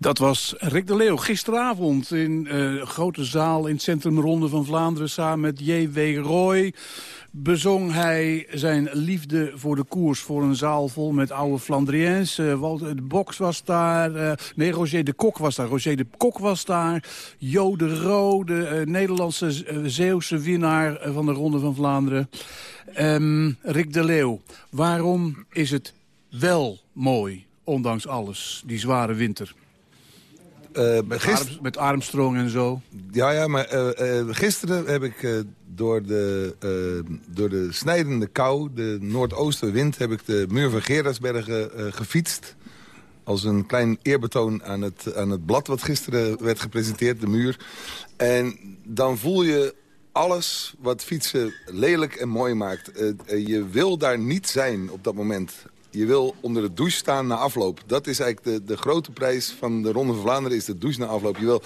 Dat was Rick de Leeuw gisteravond in een grote zaal in het Centrum Ronde van Vlaanderen... samen met J.W. Roy bezong hij zijn liefde voor de koers... voor een zaal vol met oude Flandriëns. Eh, Walter de Boks was daar. eh, nee, Roger de Kok was daar. Roger de Kok was daar. Jo de Roo, de eh, Nederlandse Zeeuwse winnaar van de Ronde van Vlaanderen. Ehm, Rick de Leeuw, waarom is het wel mooi, ondanks alles, die zware winter? Met, Arm- met Armstrong en zo. Ja, ja, maar eh, eh, gisteren heb ik eh, door, de, eh, door de snijdende kou, de noordoostenwind... heb ik de muur van Gerardsbergen eh, gefietst. Als een klein eerbetoon aan het, aan het blad wat gisteren werd gepresenteerd, de muur. En dan voel je alles wat fietsen lelijk en mooi maakt. Eh, eh, je wil daar niet zijn op dat moment. Je wil onder de douche staan na afloop. Dat is eigenlijk de, de grote prijs van de Ronde van Vlaanderen, is de douche na afloop. Je, wil,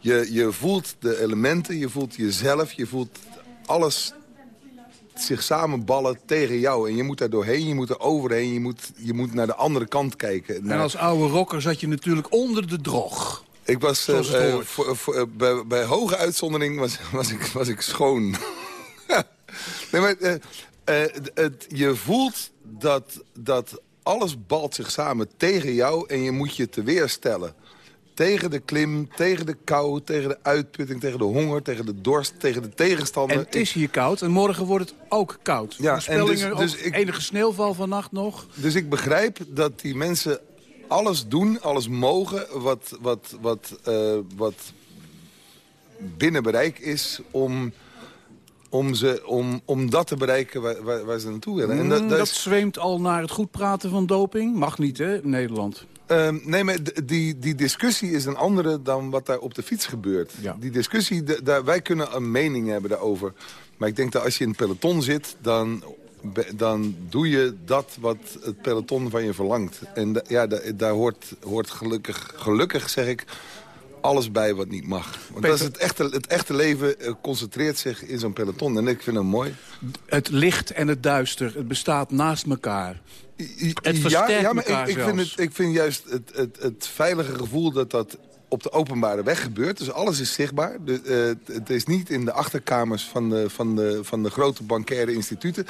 je, je voelt de elementen, je voelt jezelf, je voelt alles zich samenballen tegen jou. En je moet daar doorheen, je moet er overheen, je moet, je moet naar de andere kant kijken. En als oude rocker zat je natuurlijk onder de drog. Ik was eh, eh, hoort. voor- voor- eh, bij, bij hoge uitzondering was, was, ik, was ik schoon. nee, maar, eh, het, je voelt dat, dat alles balt zich samen tegen jou en je moet je te weerstellen. Tegen de klim, tegen de kou, tegen de uitputting, tegen de honger, tegen de dorst, tegen de tegenstander. En het is hier koud en morgen wordt het ook koud. Ja, en dus- dus ik- enige sneeuwval vannacht nog. Dus ik begrijp dat die mensen alles doen, alles mogen... wat, wat, wat, eh, wat binnen bereik is om, om, ze, om, om dat te bereiken waar, waar, waar ze naartoe willen. En Mm, dat, dat dat is- zweemt al naar het goed praten van doping. Mag niet, hè, in Nederland. Ehm, nee, maar die, die discussie is een andere dan wat daar op de fiets gebeurt. Die discussie, daar, wij kunnen een mening hebben daarover. Maar ik denk dat als je in het peloton zit, dan, dan doe je dat wat het peloton van je verlangt. En ja, da- daar hoort, hoort gelukkig, gelukkig zeg ik, alles bij wat niet mag. Want dat is het, echte, het echte leven eh, concentreert zich in zo'n peloton. En ik vind hem mooi. Het licht en het duister, het bestaat naast elkaar. Het versterkt ja, ja, maar elkaar ik, ik, vind het, ik vind juist het, het, het veilige gevoel dat dat op de openbare weg gebeurt. Dus alles is zichtbaar. De, eh, het- het is niet in de achterkamers van de, van de, van de grote bankaire instituten.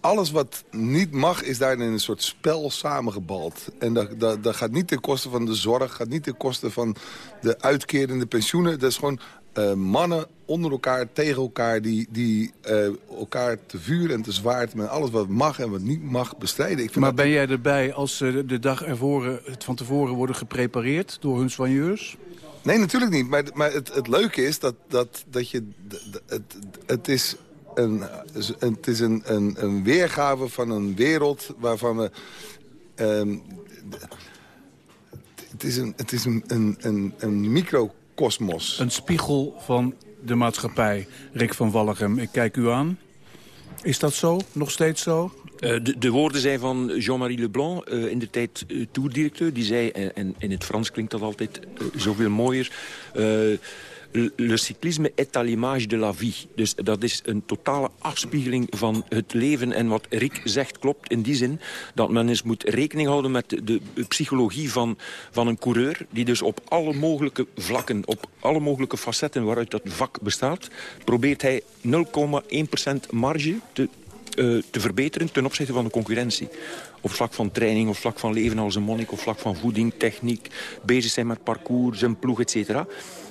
Alles wat niet mag is daar in een soort spel samengebald. En dat, dat, dat gaat niet ten koste van de zorg, gaat niet ten koste van de uitkerende pensioenen. Dat is gewoon eh, mannen onder elkaar, tegen elkaar... die, die eh, elkaar te vuur en te zwaard met alles wat mag en wat niet mag bestrijden. Ik vind Maar dat- ben jij erbij als ze de dag ervoor, het van tevoren worden geprepareerd door hun soigneurs? Nee, natuurlijk niet. Maar, maar het, het leuke is dat, dat, dat je... Het, het is een, het is een, een, een weergave van een wereld waarvan we... ehm, het is een, het is een, een, een, een microcosmos. Een spiegel van de maatschappij. Rick van Walligem, ik kijk u aan. Is dat zo? Nog steeds zo? Eh, de, de woorden zijn van Jean-Marie Leblanc, eh, in de tijd uh, toerdirecteur. Die zei, en, en in het Frans klinkt dat altijd zoveel mooier... eh, Le cyclisme est à l'image de la vie. Dus dat is een totale afspiegeling van het leven. En wat Rick zegt klopt in die zin dat men eens moet rekening houden met de, psychologie van, van een coureur. Die dus op alle mogelijke vlakken, op alle mogelijke facetten waaruit dat vak bestaat, probeert hij 0,1% marge te uh, te verbeteren ten opzichte van de concurrentie. Op vlak van training, op vlak van leven als een monnik, op vlak van voeding, techniek, bezig zijn met parcours, zijn ploeg, et cetera.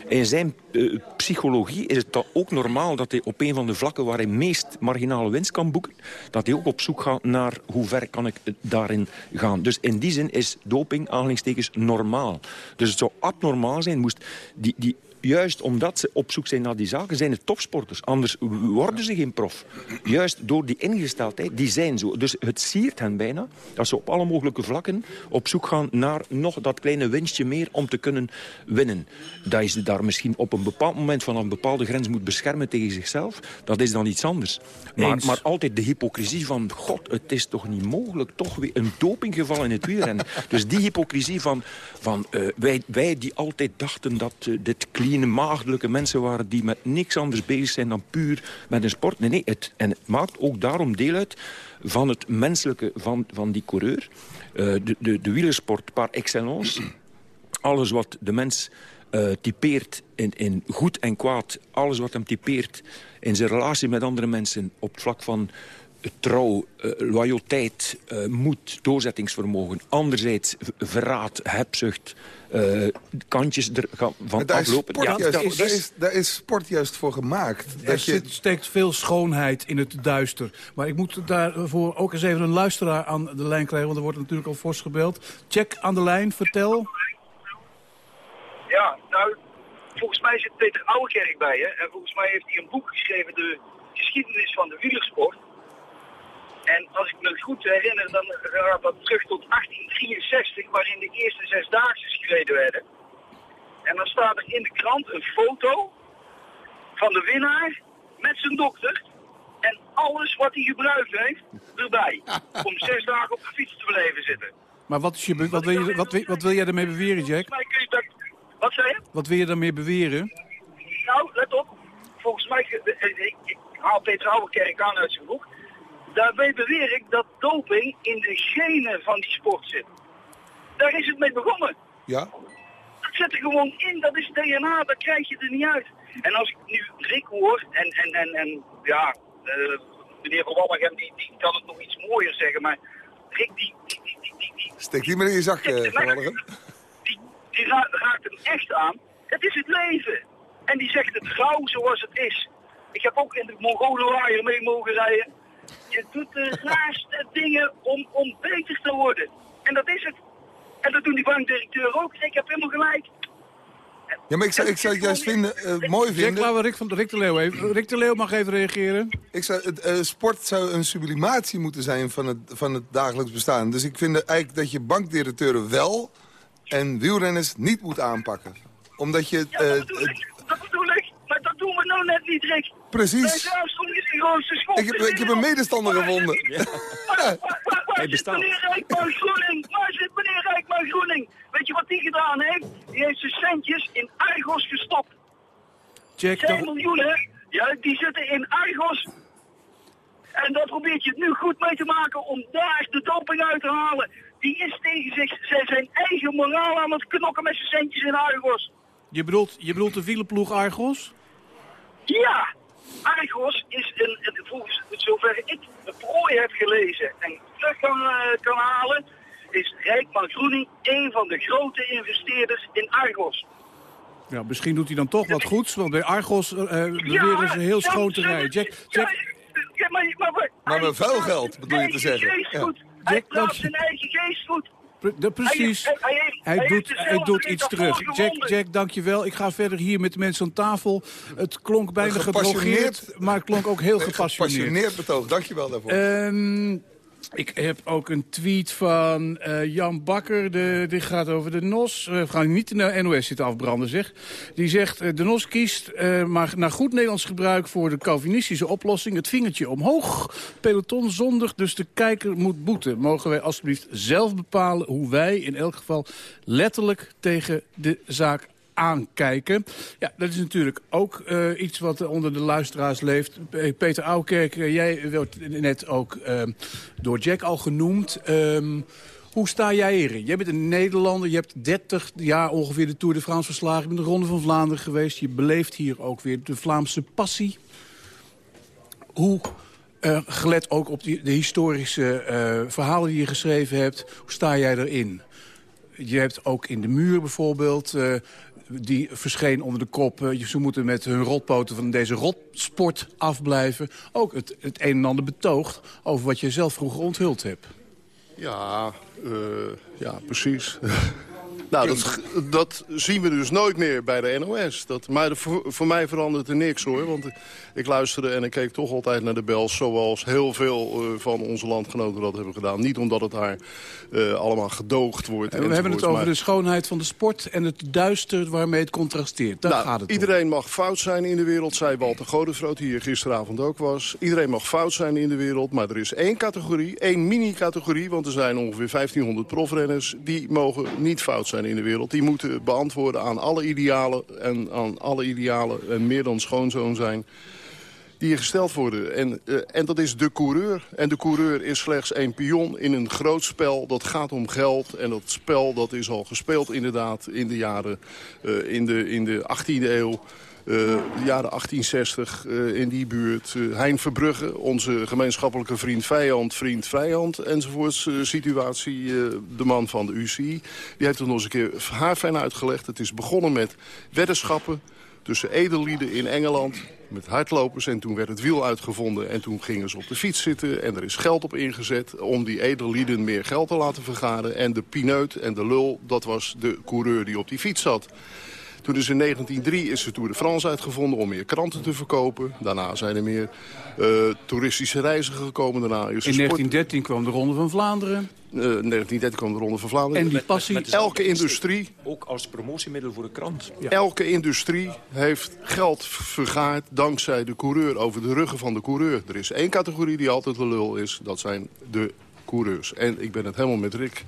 In zijn eh, psychologie is het ook normaal dat hij op een van de vlakken waar hij meest marginale winst kan boeken, dat hij ook op zoek gaat naar hoe ver kan ik eh, daarin gaan. Dus in die zin is doping, aanhalingstekens, normaal. Dus het zou abnormaal zijn, moest die, die Juist omdat ze op zoek zijn naar die zaken, zijn het topsporters. Anders worden ze geen prof. Juist door die ingesteldheid, die zijn zo. Dus het siert hen bijna dat ze op alle mogelijke vlakken op zoek gaan naar nog dat kleine winstje meer om te kunnen winnen. Dat je ze daar misschien op een bepaald moment van een bepaalde grens moet beschermen tegen zichzelf, dat is dan iets anders. Maar, maar altijd de hypocrisie van, god, het is toch niet mogelijk, toch weer een dopinggeval in het wielrennen. dus die hypocrisie van, van uh, wij, wij die altijd dachten dat uh, dit clean maagdelijke mensen waren... die met niks anders bezig zijn dan puur met een sport. Nee, nee, het, en het maakt ook daarom deel uit van het menselijke van, van die coureur. Uh, de, de, de wielersport par excellence. Alles wat de mens uh, typeert in, in goed en kwaad. Alles wat hem typeert in zijn relatie met andere mensen... op het vlak van trouw, uh, loyaliteit, uh, moed, doorzettingsvermogen. Anderzijds verraad, hebzucht, uh, kantjes er van daar aflopen. Is ja, dat is, daar, is, daar is sport juist voor gemaakt. Er dat je... zit, steekt veel schoonheid in het duister. Maar ik moet daarvoor ook eens even een luisteraar aan de lijn krijgen... want er wordt natuurlijk al fors gebeld. Check aan de lijn, vertel. Ja, nou, volgens mij zit Peter Ouwekerk bij je. En volgens mij heeft hij een boek geschreven... de geschiedenis van de wielersport. En als ik me goed herinner, dan gaat dat terug tot 1863, waarin de eerste zesdaagse gereden werden. En dan staat er in de krant een foto van de winnaar met zijn dokter. En alles wat hij gebruikt heeft, erbij. Om zes dagen op de fiets te blijven zitten. Maar wat, is je, wat, wil, je, wat, wil, wat wil jij daarmee beweren, Jack? Wat zei je? Wat wil je daarmee beweren? Nou, let op. Volgens mij, ik, ik haal Peter Ouwekerk aan uit zijn boek. Daarbij beweer ik dat doping in de genen van die sport zit. Daar is het mee begonnen. Ja? Dat zit er gewoon in, dat is DNA, dat krijg je er niet uit. En als ik nu Rick hoor, en, en, en, en ja, uh, meneer Van Walligem die, die kan het nog iets mooier zeggen, maar Rick die... die, die, die, die, die Steek die maar in je zak, Van Walligem. Die, die ra raakt hem echt aan. Het is het leven. En die zegt het gauw zoals het is. Ik heb ook in de Mongolenwaaier mee mogen rijden. Je doet de raarste dingen om, om beter te worden. En dat is het. En dat doen die bankdirecteur ook. Ik heb helemaal gelijk. Ja, maar ik zou, ik zou het juist vinden, uh, mooi vinden... Jack, laten we Rick, van, Rick de Leeuw even. Rick de Leeuw mag even reageren. Ik zou, het, uh, sport zou een sublimatie moeten zijn van het, van het dagelijks bestaan. Dus ik vind eigenlijk dat je bankdirecteuren wel en wielrenners niet moet aanpakken. Omdat je... Ja, dat, bedoel ik, dat bedoel ik. Maar dat doen we nou net niet, Rick. Precies. Ik heb, ik heb een medestander gevonden. Ja. Hij bestaat. Meneer Rijkman Groening, waar zit meneer Rijkman Groening? Weet je wat die gedaan heeft? Die heeft zijn centjes in Argos gestopt. Check 2 miljoen, hè? Ja, die zitten in Argos. En daar probeert je het nu goed mee te maken om daar de doping uit te halen. Die is tegen zich, zijn eigen moraal aan het knokken met zijn centjes in Argos. Je bedoelt, je bedoelt de wielenploeg Argos? Ja, Argos is een, een volgens zover ik de prooi heb gelezen en terug kan, uh, kan halen, is Rijkman Groening een van de grote investeerders in Argos. Ja, misschien doet hij dan toch wat goeds, want bij Argos uh, beweren ja, ze heel schoon te rijden. Jack, Jack... Ja, maar, maar, maar, maar met vuil geld, bedoel je te zeggen. Ja. Hij praat zijn eigen geest goed. De, precies. Hij, hij, heeft, hij, hij doet, hij doet iets terug. Jack, Jack, dankjewel. Ik ga verder hier met de mensen aan tafel. Het klonk bijna gedrogeerd, maar het klonk ook heel gepassioneerd. Gepassioneerd betoog, dankjewel daarvoor. Um, ik heb ook een tweet van uh, Jan Bakker. De, die gaat over de NOS. Uh, we gaan niet de NOS zitten afbranden, zeg. Die zegt, uh, de NOS kiest maar naar goed Nederlands gebruik... voor de Calvinistische oplossing. Het vingertje omhoog. Peloton zondig, dus de kijker moet boeten. Mogen wij alsjeblieft zelf bepalen hoe wij in elk geval... letterlijk tegen de zaak aankijken. Ja, dat is natuurlijk ook uh, iets wat onder de luisteraars leeft. Peter Ouwkerk, uh, jij werd net ook uh, door Jack al genoemd. Um, hoe sta jij hierin? Jij bent een Nederlander, je hebt 30 jaar ongeveer de Tour de France verslagen. Je bent de Ronde van Vlaanderen geweest. Je beleeft hier ook weer de Vlaamse passie. Hoe, gelet ook op de historische verhalen die je geschreven hebt, hoe sta jij erin? Je hebt ook in de muur bijvoorbeeld die verscheen onder de kop... eh, ze moeten met hun rotpoten van deze rotsport afblijven... ook het, het een en ander betoogt over wat je zelf vroeger onthuld hebt. Ja, eh, ja precies. nou, dat, dat zien we dus nooit meer bij de NOS. Dat, maar voor, voor mij verandert er niks hoor. Want ik luisterde en ik keek toch altijd naar de bel... zoals heel veel eh, van onze landgenoten dat hebben gedaan. Niet omdat het daar eh, allemaal gedoogd wordt. En we hebben het over maar- de schoonheid van de sport... en het duister waarmee het contrasteert. Daar Nou, gaat het om. iedereen mag fout zijn in de wereld, zei Walter Godefroot, die hier gisteravond ook was. Iedereen mag fout zijn in de wereld, maar er is één categorie, één mini-categorie... want er zijn ongeveer 1500 profrenners, die mogen niet fout zijn in de wereld. Die moeten beantwoorden aan alle idealen en aan alle idealen en meer dan schoonzoon zijn die hier gesteld worden. En, eh, en dat is de coureur. En de coureur is slechts een pion in een groot spel. Dat gaat om geld. En dat spel dat is al gespeeld inderdaad in de jaren... eh, in, de, in de 18e eeuw. eh, de jaren 1860 eh, in die buurt. Eh, Hein Verbrugge, onze gemeenschappelijke vriend vijand, vriend vijand enzovoorts situatie. de man van de UCI. Die heeft het nog eens een keer haarfijn uitgelegd. Het is begonnen met weddenschappen tussen edellieden in Engeland met hardlopers. En toen werd het wiel uitgevonden en toen gingen ze op de fiets zitten. En er is geld op ingezet om die edellieden meer geld te laten vergaren. En de pineut en de lul, dat was de coureur die op die fiets zat. Toen is in 1903 is de Tour de France uitgevonden om meer kranten te verkopen. Daarna zijn er meer eh, toeristische reizen gekomen. Daarna is In sport- 1913 kwam de Ronde van Vlaanderen. eh, 1913 kwam de Ronde van Vlaanderen. En die passie- Met Elke industrie Ook als promotiemiddel voor de krant. Elke industrie heeft geld vergaard dankzij de coureur, over de ruggen van de coureur. Er is één categorie die altijd de lul is, dat zijn de coureurs. En ik ben het helemaal met Rick,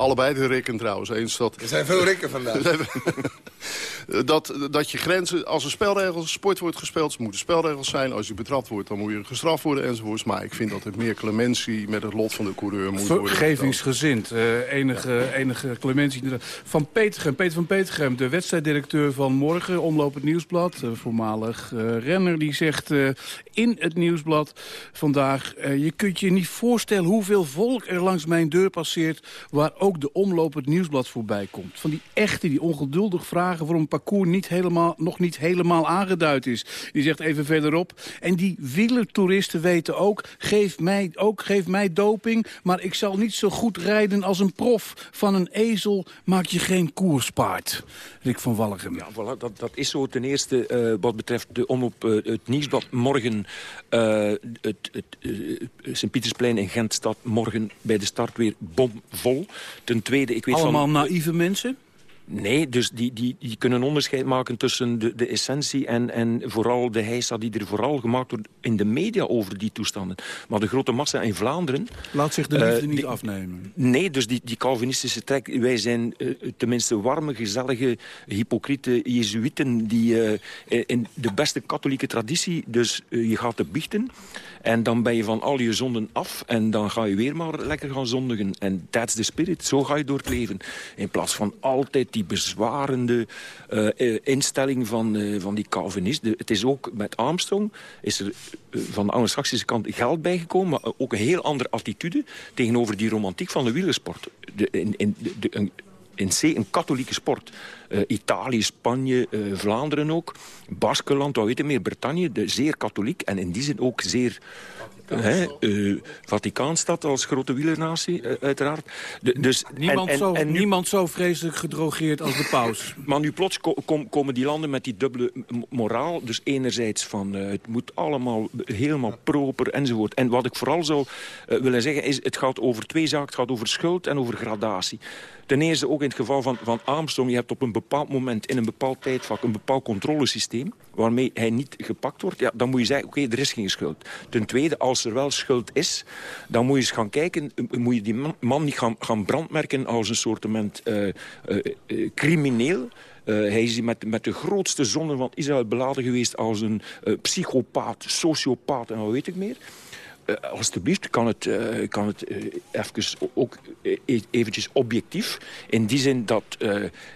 allebei de Rikken trouwens, eens dat... Er zijn veel Rikken vandaag. dat, dat je grenzen, als er spelregels, sport wordt gespeeld, moeten spelregels zijn. Als je betrapt wordt, dan moet je gestraft worden enzovoorts. Maar ik vind dat er meer clementie met het lot van de coureur moet worden. Vergevingsgezind. eh, enige, enige clementie. Van Petergem, Peter van Petergem, de wedstrijddirecteur van morgen, Omloop het Nieuwsblad. voormalig eh, renner, die zegt eh, in het Nieuwsblad vandaag... je kunt je niet voorstellen hoeveel volk er langs mijn deur passeert... waar ook de Omloop het Nieuwsblad voorbij komt. Van die echte, die ongeduldig vragen waarom parcours niet helemaal, nog niet helemaal aangeduid is. Die zegt even verderop. En die wielertoeristen weten ook geef, mij, ook, geef mij doping... maar ik zal niet zo goed rijden als een prof. Van een ezel maak je geen koerspaard. Rick van Walligem. Ja, dat, dat is zo. Ten eerste, eh, wat betreft de omroep, eh, het nieuwsblad morgen... eh, het, het, Sint-Pietersplein in Gent staat morgen bij de start weer bomvol. Ten tweede, ik weet Allemaal van... naïeve mensen? Nee, dus die, die, die kunnen onderscheid maken tussen de, de essentie en, en vooral de heisa die er vooral gemaakt wordt in de media over die toestanden. Maar de grote massa in Vlaanderen... Laat zich de eh, liefde niet die- afnemen. Nee, dus die, die Calvinistische trek. Wij zijn eh, tenminste warme, gezellige, hypocriete Jezuïten... die eh, in de beste katholieke traditie... dus eh, je gaat te biechten en dan ben je van al je zonden af... en dan ga je weer maar lekker gaan zondigen. En that's the spirit. Zo ga je door het leven. In plaats van altijd die bezwarende eh, eh, instelling van, eh, van die Calvinist. De- het is ook met Armstrong... is er van de anglo-saxische kant geld bijgekomen... maar ook een heel andere attitude tegenover die romantiek van de wielersport. De, in, in, de- een, in C een katholieke sport. Eh, Italië, Spanje, eh, Vlaanderen ook. Baskeland, wat weet je meer, Bretagne, de, zeer katholiek. En in die zin ook zeer... Hè, eh, Vaticaanstad als grote wielernatie, uiteraard. De- dus, Niemand, en, en, zo, en nu, niemand zo vreselijk gedrogeerd als de paus. maar nu plots ko- kom- komen die landen met die dubbele moraal. Dus enerzijds van het moet allemaal helemaal proper enzovoort. En wat ik vooral zou willen zeggen is... het gaat over twee zaken. Het gaat over schuld en over gradatie. Ten eerste ook in het geval van, van Armstrong. Je hebt op een bepaald moment in een bepaald tijdvak een bepaald controlesysteem... waarmee hij niet gepakt wordt. Ja, dan moet je zeggen, oké, er is geen schuld. Ten tweede, als er wel schuld is... dan moet je eens gaan kijken... eh, moet je die man, niet gaan, gaan brandmerken als een soort eh, crimineel... Hij is met, met de grootste zonden van Israël beladen geweest als een psychopaat, sociopaat en wat weet ik meer. Eh, alstublieft, kan het, eh, kan het eh, even ook eh, eventjes objectief. In die zin dat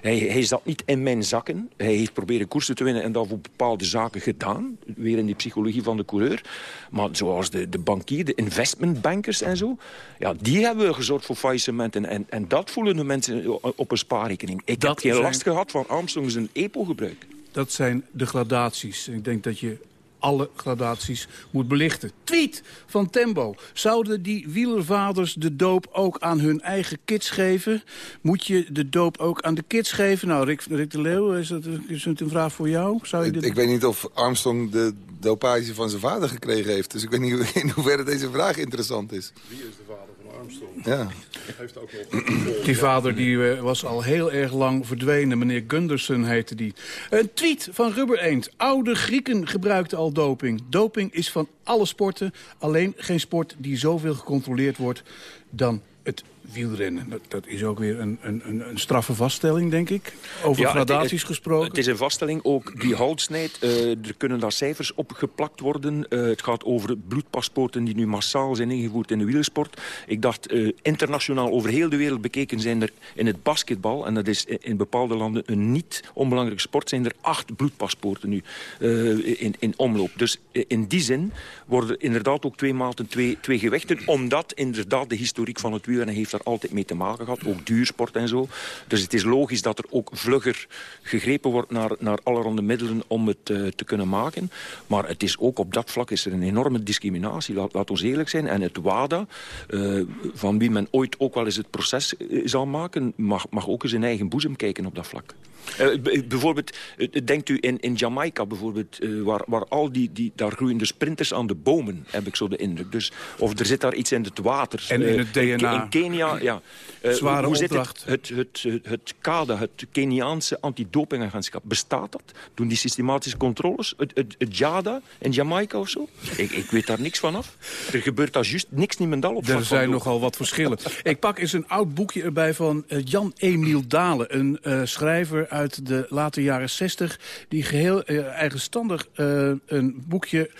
hij, hij zat niet in mijn zakken. Hij heeft proberen koersen te winnen en dat voor bepaalde zaken gedaan. Weer in die psychologie van de coureur. Maar zoals de, de bankier, de investmentbankers en zo. Ja, die hebben gezorgd voor faillissementen. En, en dat voelen de mensen op een spaarrekening. Ik Dat heb geen zijn- last gehad van Armstrong zijn EPO-gebruik. Dat zijn de gradaties. Ik denk dat je alle gradaties moet belichten. Tweet van Tembo. Zouden die wielervaders de doop ook aan hun eigen kids geven? Moet je de doop ook aan de kids geven? Nou, Rick, Rick de Leeuw, is dat, is het een vraag voor jou? Zou je Ik, dit... ik weet niet of Armstrong de dopage van zijn vader gekregen heeft. Dus ik weet niet in hoeverre deze vraag interessant is. Wie is de vader Armstrong? Ja. Heeft ook nog Die vader die, eh, was al heel erg lang verdwenen. Meneer Gunderson heette die. Een tweet van Rubber Eend. Oude Grieken gebruikten al doping. Doping is van alle sporten. Alleen geen sport die zoveel gecontroleerd wordt dan het wielrennen. Dat, dat is ook weer een, een, een, straffe vaststelling, denk ik. Over Ja, gradaties het- gesproken. Het is een vaststelling, ook die hout snijdt. Eh, er kunnen daar cijfers op geplakt worden. Eh, het gaat over bloedpaspoorten die nu massaal zijn ingevoerd in de wielersport. Ik dacht, eh, internationaal over heel de wereld bekeken zijn er in het basketbal... en dat is in- bepaalde landen een niet onbelangrijke sport... zijn er acht bloedpaspoorten nu in, in omloop. Dus in die zin worden inderdaad ook twee maten twee, twee gewichten... omdat inderdaad de historiek van het wielrennen heeft daar altijd mee te maken gehad. Ook duursport en zo. Dus het is logisch dat er ook vlugger gegrepen wordt naar, naar allerhande middelen om het eh, te kunnen maken. Maar het is ook op dat vlak is er een enorme discriminatie. Laat, laat ons eerlijk zijn. En het WADA, eh, van wie men ooit ook wel eens het proces eh, zal maken... mag, mag ook eens in eigen boezem kijken op dat vlak. Eh, bijvoorbeeld, eh, denkt u in, in Jamaica bijvoorbeeld, eh, waar, waar al die, die, daar groeien de sprinters aan de bomen, heb ik zo de indruk. Dus, of er zit daar iets in het water. En in het DNA. In Kenia, ja. Zware hoe, zit het, het, het, het, het CADA, het Keniaanse antidopingagentschap, bestaat dat? Doen die systematische controles? Het, het, het JADA in Jamaica of zo? Ik, ik weet daar niks van af. Er gebeurt daar juist niks niemendal op. Er zijn nogal wat verschillen. Ik pak eens een oud boekje erbij van Jan-Emiel Dalen. Een schrijver uit de late jaren 60... die geheel eh, eigenstandig eh, een boekje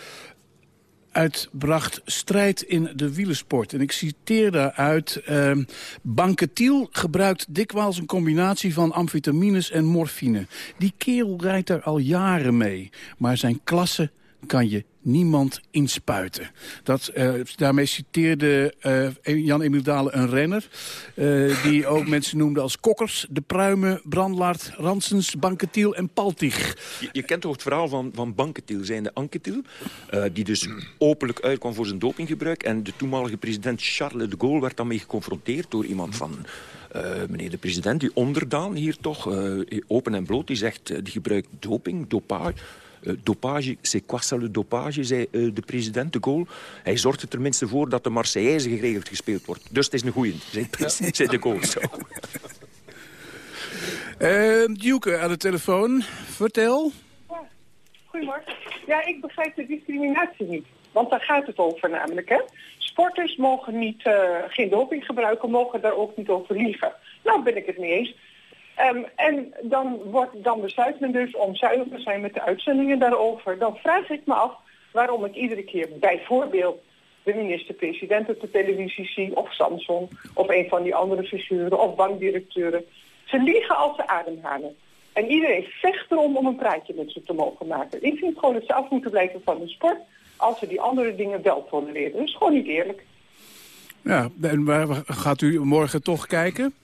uitbracht strijd in de wielersport. En ik citeer daaruit... Uh, Banketiel gebruikt dikwijls een combinatie van amfetamines en morfine. Die kerel rijdt er al jaren mee. Maar zijn klasse kan je niemand inspuiten. Dat, eh, daarmee citeerde eh, Jan-Emiel Dalen een renner... eh, die ook mensen noemde als Kokkers, De Pruimen, Brandlaert, Ransens, Banketiel en Paltig. Je, je kent toch het verhaal van, van Banketiel, zijnde Anketil... eh, die dus openlijk uitkwam voor zijn dopinggebruik. En de toenmalige president Charles de Gaulle werd daarmee geconfronteerd... door iemand van meneer de president, die onderdaan hier toch, open en bloot... die zegt, die gebruikt doping, dopage... Eh, dopage, c'est quoi ça le dopage, zei eh, de president de Gaulle. Hij zorgt er tenminste voor dat de Marseillaise geregeld gespeeld wordt. Dus het is een goeie, zei, zei de Gaulle zo. Uh, Duke aan de telefoon, vertel. Goedemorgen. Ja, ik begrijp de discriminatie niet. Want daar gaat het over namelijk, hè. Sporters mogen niet, eh, geen doping gebruiken, mogen daar ook niet over liegen. Nou ben ik het niet eens. Ehm, en dan, wordt, dan besluit men dus om zuinig te zijn met de uitzendingen daarover. Dan vraag ik me af waarom ik iedere keer bijvoorbeeld de minister-president op de televisie zie... of Samson, of een van die andere figuren, of bankdirecteuren. Ze liegen als ze ademhalen. En iedereen vecht erom om een praatje met ze te mogen maken. Ik vind gewoon dat ze af moeten blijven van de sport... als ze die andere dingen wel tolereren. Dat is gewoon niet eerlijk. Ja, en waar gaat u morgen toch kijken?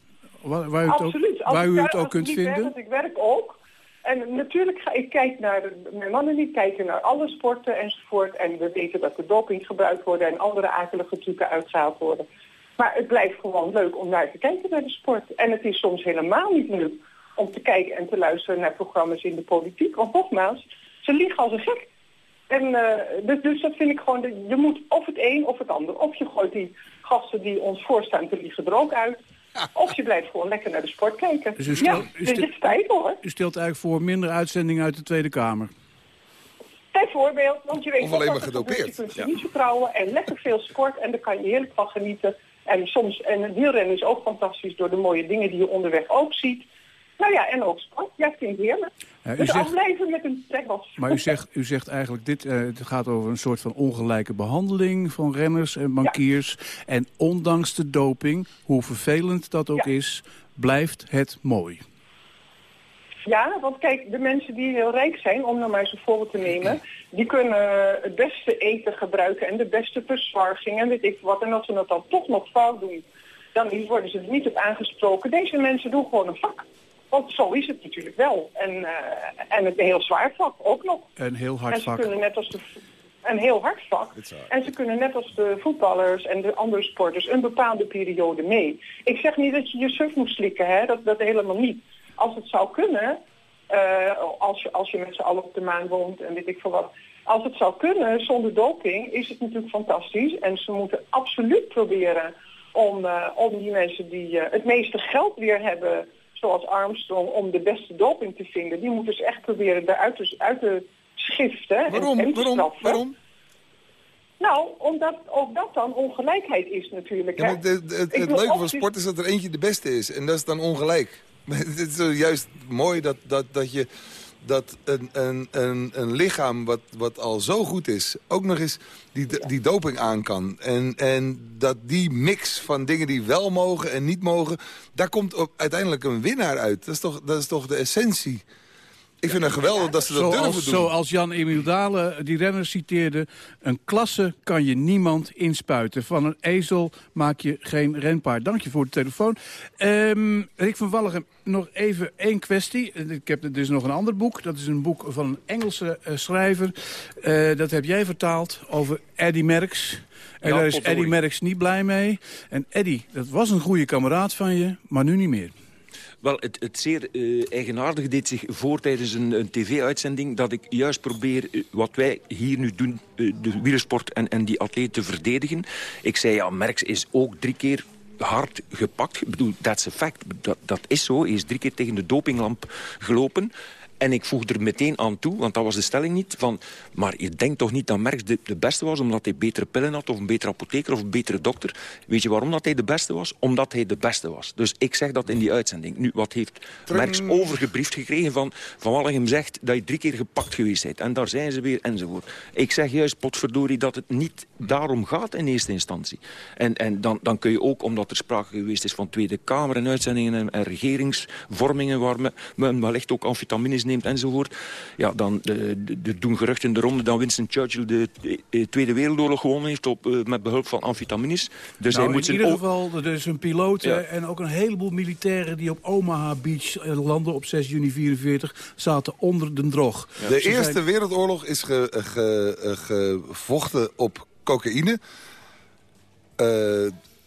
Waar, waar u Absoluut. Als waar ik u het ook kunt vinden? Werk, want ik werk ook. En natuurlijk ga ik kijken naar, mijn mannen niet kijken naar alle sporten enzovoort. En we weten dat er doping gebruikt worden en andere akelige trucken uitgehaald worden. Maar het blijft gewoon leuk om naar te kijken naar de sport. En het is soms helemaal niet leuk om te kijken en te luisteren naar programma's in de politiek. Want nogmaals, ze liegen als een gek. En eh, dus, dus dat vind ik gewoon, je moet of het een of het ander. Of je gooit die gasten die ons voorstaan te liegen er ook uit. Of je blijft gewoon lekker naar de sport kijken. Dus u ja, stelt- u dit stel- is tijd hoor. U stelt eigenlijk voor minder uitzendingen uit de Tweede Kamer. Bijvoorbeeld, want je weet Of toch alleen maar er. Je gedopeerd. kunt je Ja. niet vertrouwen en lekker veel sport en daar kan je heerlijk van genieten. En soms, en het wielrennen is ook fantastisch door de mooie dingen die je onderweg ook ziet. Nou ja, en ook sport. Ja, vind ik heerlijk. U dus zegt- afblijven met een trekbos. Maar u zegt, u zegt eigenlijk, dit, eh, het gaat over een soort van ongelijke behandeling van renners en bankiers. En ondanks de doping, hoe vervelend dat ook is, blijft het mooi. Ja, want kijk, de mensen die heel rijk zijn, om nou maar eens een voorbeeld te nemen, die kunnen het beste eten gebruiken en de beste verzorging en weet ik wat. En als ze dat dan toch nog fout doen, dan worden ze er niet op aangesproken. Deze mensen doen gewoon een vak. Want zo is het natuurlijk wel. En, eh, en het een heel zwaar vak ook nog. Een heel hard en ze vak. kunnen net als de een heel hard vak. En ze kunnen net als de voetballers en de andere sporters een bepaalde periode mee. Ik zeg niet dat je je surf moet slikken, hè? Dat, dat helemaal niet. Als het zou kunnen, eh, als, je, als je met z'n allen op de maan woont en weet ik veel wat. Als het zou kunnen, zonder doping, is het natuurlijk fantastisch. En ze moeten absoluut proberen om, eh, om die mensen die het meeste geld weer hebben, zoals Armstrong, om de beste doping te vinden. Die moeten ze echt proberen eruit te, uit te schiften. en- Waarom? en te Waarom? Waarom? Nou, omdat ook dat dan ongelijkheid is natuurlijk. Ja, hè. de- de- het het leuke van sport is dat er eentje de beste is. En dat is dan ongelijk. Het is juist mooi dat, dat, dat je dat een, een, een, een lichaam wat, wat al zo goed is... ook nog eens die, die doping aan kan. En, en dat die mix van dingen die wel mogen en niet mogen... daar komt op, uiteindelijk een winnaar uit. Dat is toch, dat is toch de essentie. Ik vind het geweldig dat ze dat Zoals, durven doen. zoals Jan-Emiel Dalen, die renner, citeerde... een klasse kan je niemand inspuiten. Van een ezel maak je geen renpaard. Dank je voor de telefoon. Ehm Rick van Walligem, nog even één kwestie. Ik heb er is nog een ander boek. Dat is een boek van een Engelse eh, schrijver. Eh, dat heb jij vertaald over Eddie Merckx. En Ja, daar is. Eddie Merckx niet blij mee. En Eddie, dat was een goede kameraad van je, maar nu niet meer. Wel, het, het zeer eh, eigenaardige deed zich voor tijdens een, een tv-uitzending... dat ik juist probeer eh, wat wij hier nu doen, eh, de wielersport en, en die atleet te verdedigen. Ik zei, ja, Merckx is ook drie keer hard gepakt. Ik bedoel, that's a fact. Dat, dat is zo. Hij is drie keer tegen de dopinglamp gelopen. En ik voeg er meteen aan toe, want dat was de stelling niet... van, maar je denkt toch niet dat Merckx de, de beste was... omdat hij betere pillen had, of een betere apotheker, of een betere dokter. Weet je waarom dat hij de beste was? Omdat hij de beste was. Dus ik zeg dat in die uitzending. Nu, wat heeft Merckx overgebriefd gekregen van... van Walligem zegt dat je drie keer gepakt geweest bent. En daar zijn ze weer, enzovoort. Ik zeg juist, potverdorie, dat het niet daarom gaat in eerste instantie. En, en dan, dan kun je ook, omdat er sprake geweest is van Tweede Kamer... en uitzendingen en, en regeringsvormingen... waar men, men wellicht ook amfetamines neemt enzovoort... ja, dan eh, de, de doen geruchten de ronde dat Winston Churchill de, eh, Tweede Wereldoorlog gewonnen heeft... Op, eh, met behulp van amfetamines. Dus nou, hij moet in ieder geval, er is een piloot Ja. en ook een heleboel militairen... die op Omaha Beach landen op 6 juni 44, zaten onder de drog. De Ze Eerste zijn- Wereldoorlog is ge- ge- gevochten op cocaïne. eh,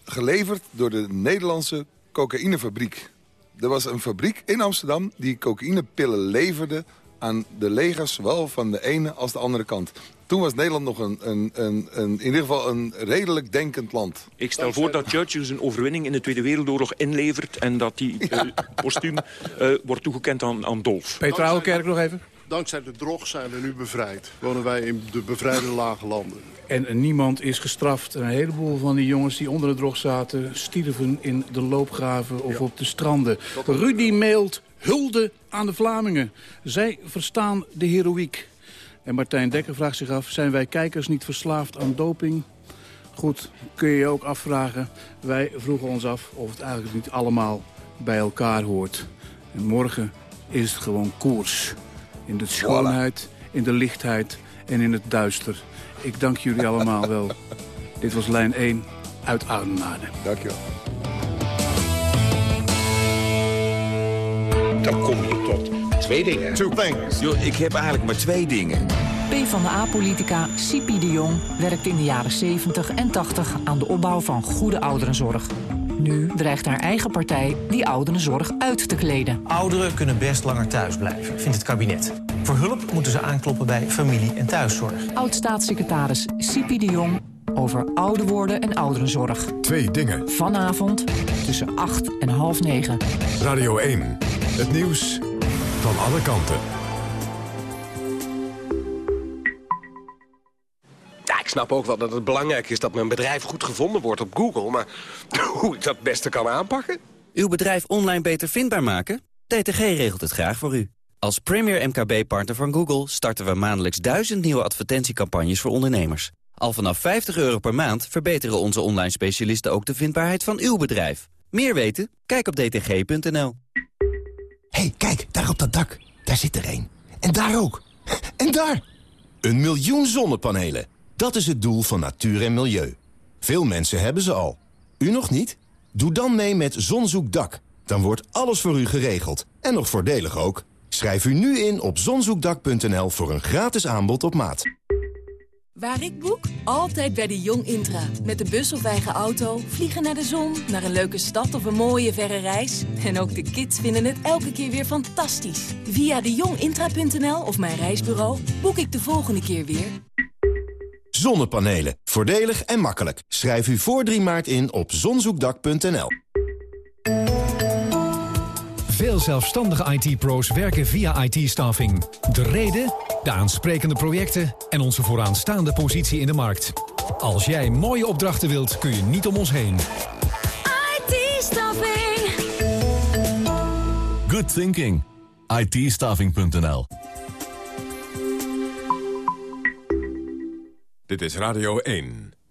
geleverd door de Nederlandse cocaïnefabriek. Er was een fabriek in Amsterdam die cocaïnepillen leverde aan de legers, zowel van de ene als de andere kant. Toen was Nederland nog een, een, een, een, in ieder geval een redelijk denkend land. Ik stel voor dat Churchill zijn overwinning in de Tweede Wereldoorlog inlevert... en dat die eh, postuum eh, wordt toegekend aan, aan Dolf. Peter nog even. Dankzij de drog zijn we nu bevrijd. Wonen wij in de bevrijde lage landen. En niemand is gestraft. Een heleboel van die jongens die onder de drog zaten... stierven in de loopgraven of op de stranden. Rudy mailt hulde aan de Vlamingen. Zij verstaan de heroïek. En Martijn Dekker vraagt zich af... zijn wij kijkers niet verslaafd aan doping? Goed, kun je je ook afvragen. Wij vroegen ons af of het eigenlijk niet allemaal bij elkaar hoort. En morgen is het gewoon koers. In de schoonheid, in de lichtheid en in het duister. Ik dank jullie allemaal wel. Dit was lijn 1 uit Oudenaarde. Dankjewel. Dan kom je tot twee dingen. Two things. Yo, ik heb eigenlijk maar twee dingen. PvdA-politica Sipi de Jong werkte in de jaren 70 en 80 aan de opbouw van goede ouderenzorg. Nu dreigt haar eigen partij die ouderenzorg uit te kleden. Ouderen kunnen best langer thuis blijven, vindt het kabinet. Voor hulp moeten ze aankloppen bij familie- en thuiszorg. Oud-staatssecretaris Sipi de Jong over ouder worden en ouderenzorg. Twee dingen. Vanavond tussen 8 en half 9. Radio 1. Het nieuws van alle kanten. Snap ook wel dat het belangrijk is dat mijn bedrijf goed gevonden wordt op Google. Maar hoe ik dat het beste kan aanpakken? Uw bedrijf online beter vindbaar maken? DTG regelt het graag voor u. Als premier MKB-partner van Google starten we maandelijks duizend nieuwe advertentiecampagnes voor ondernemers. Al vanaf 50 euro per maand verbeteren onze online specialisten ook de vindbaarheid van uw bedrijf. Meer weten? Kijk op dtg.nl. hey, kijk, daar op dat dak. Daar zit er een. En daar ook. En daar! Een miljoen zonnepanelen. Dat is het doel van natuur en milieu. Veel mensen hebben ze al. U nog niet? Doe dan mee met Zonzoekdak. Dan wordt alles voor u geregeld. En nog voordelig ook. Schrijf u nu in op zonzoekdak.nl voor een gratis aanbod op maat. Waar ik boek? Altijd bij de Jong Intra. Met de bus of eigen auto, vliegen naar de zon, naar een leuke stad of een mooie verre reis. En ook de kids vinden het elke keer weer fantastisch. Via de jongintra.nl of mijn reisbureau boek ik de volgende keer weer. Zonnepanelen. Voordelig en makkelijk. Schrijf u voor 3 maart in op zonzoekdak.nl. Veel zelfstandige IT-pro's werken via IT-staffing. De reden, de aansprekende projecten en onze vooraanstaande positie in de markt. Als jij mooie opdrachten wilt, kun je niet om ons heen. IT-staffing. Good thinking. IT-staffing.nl Dit is Radio 1.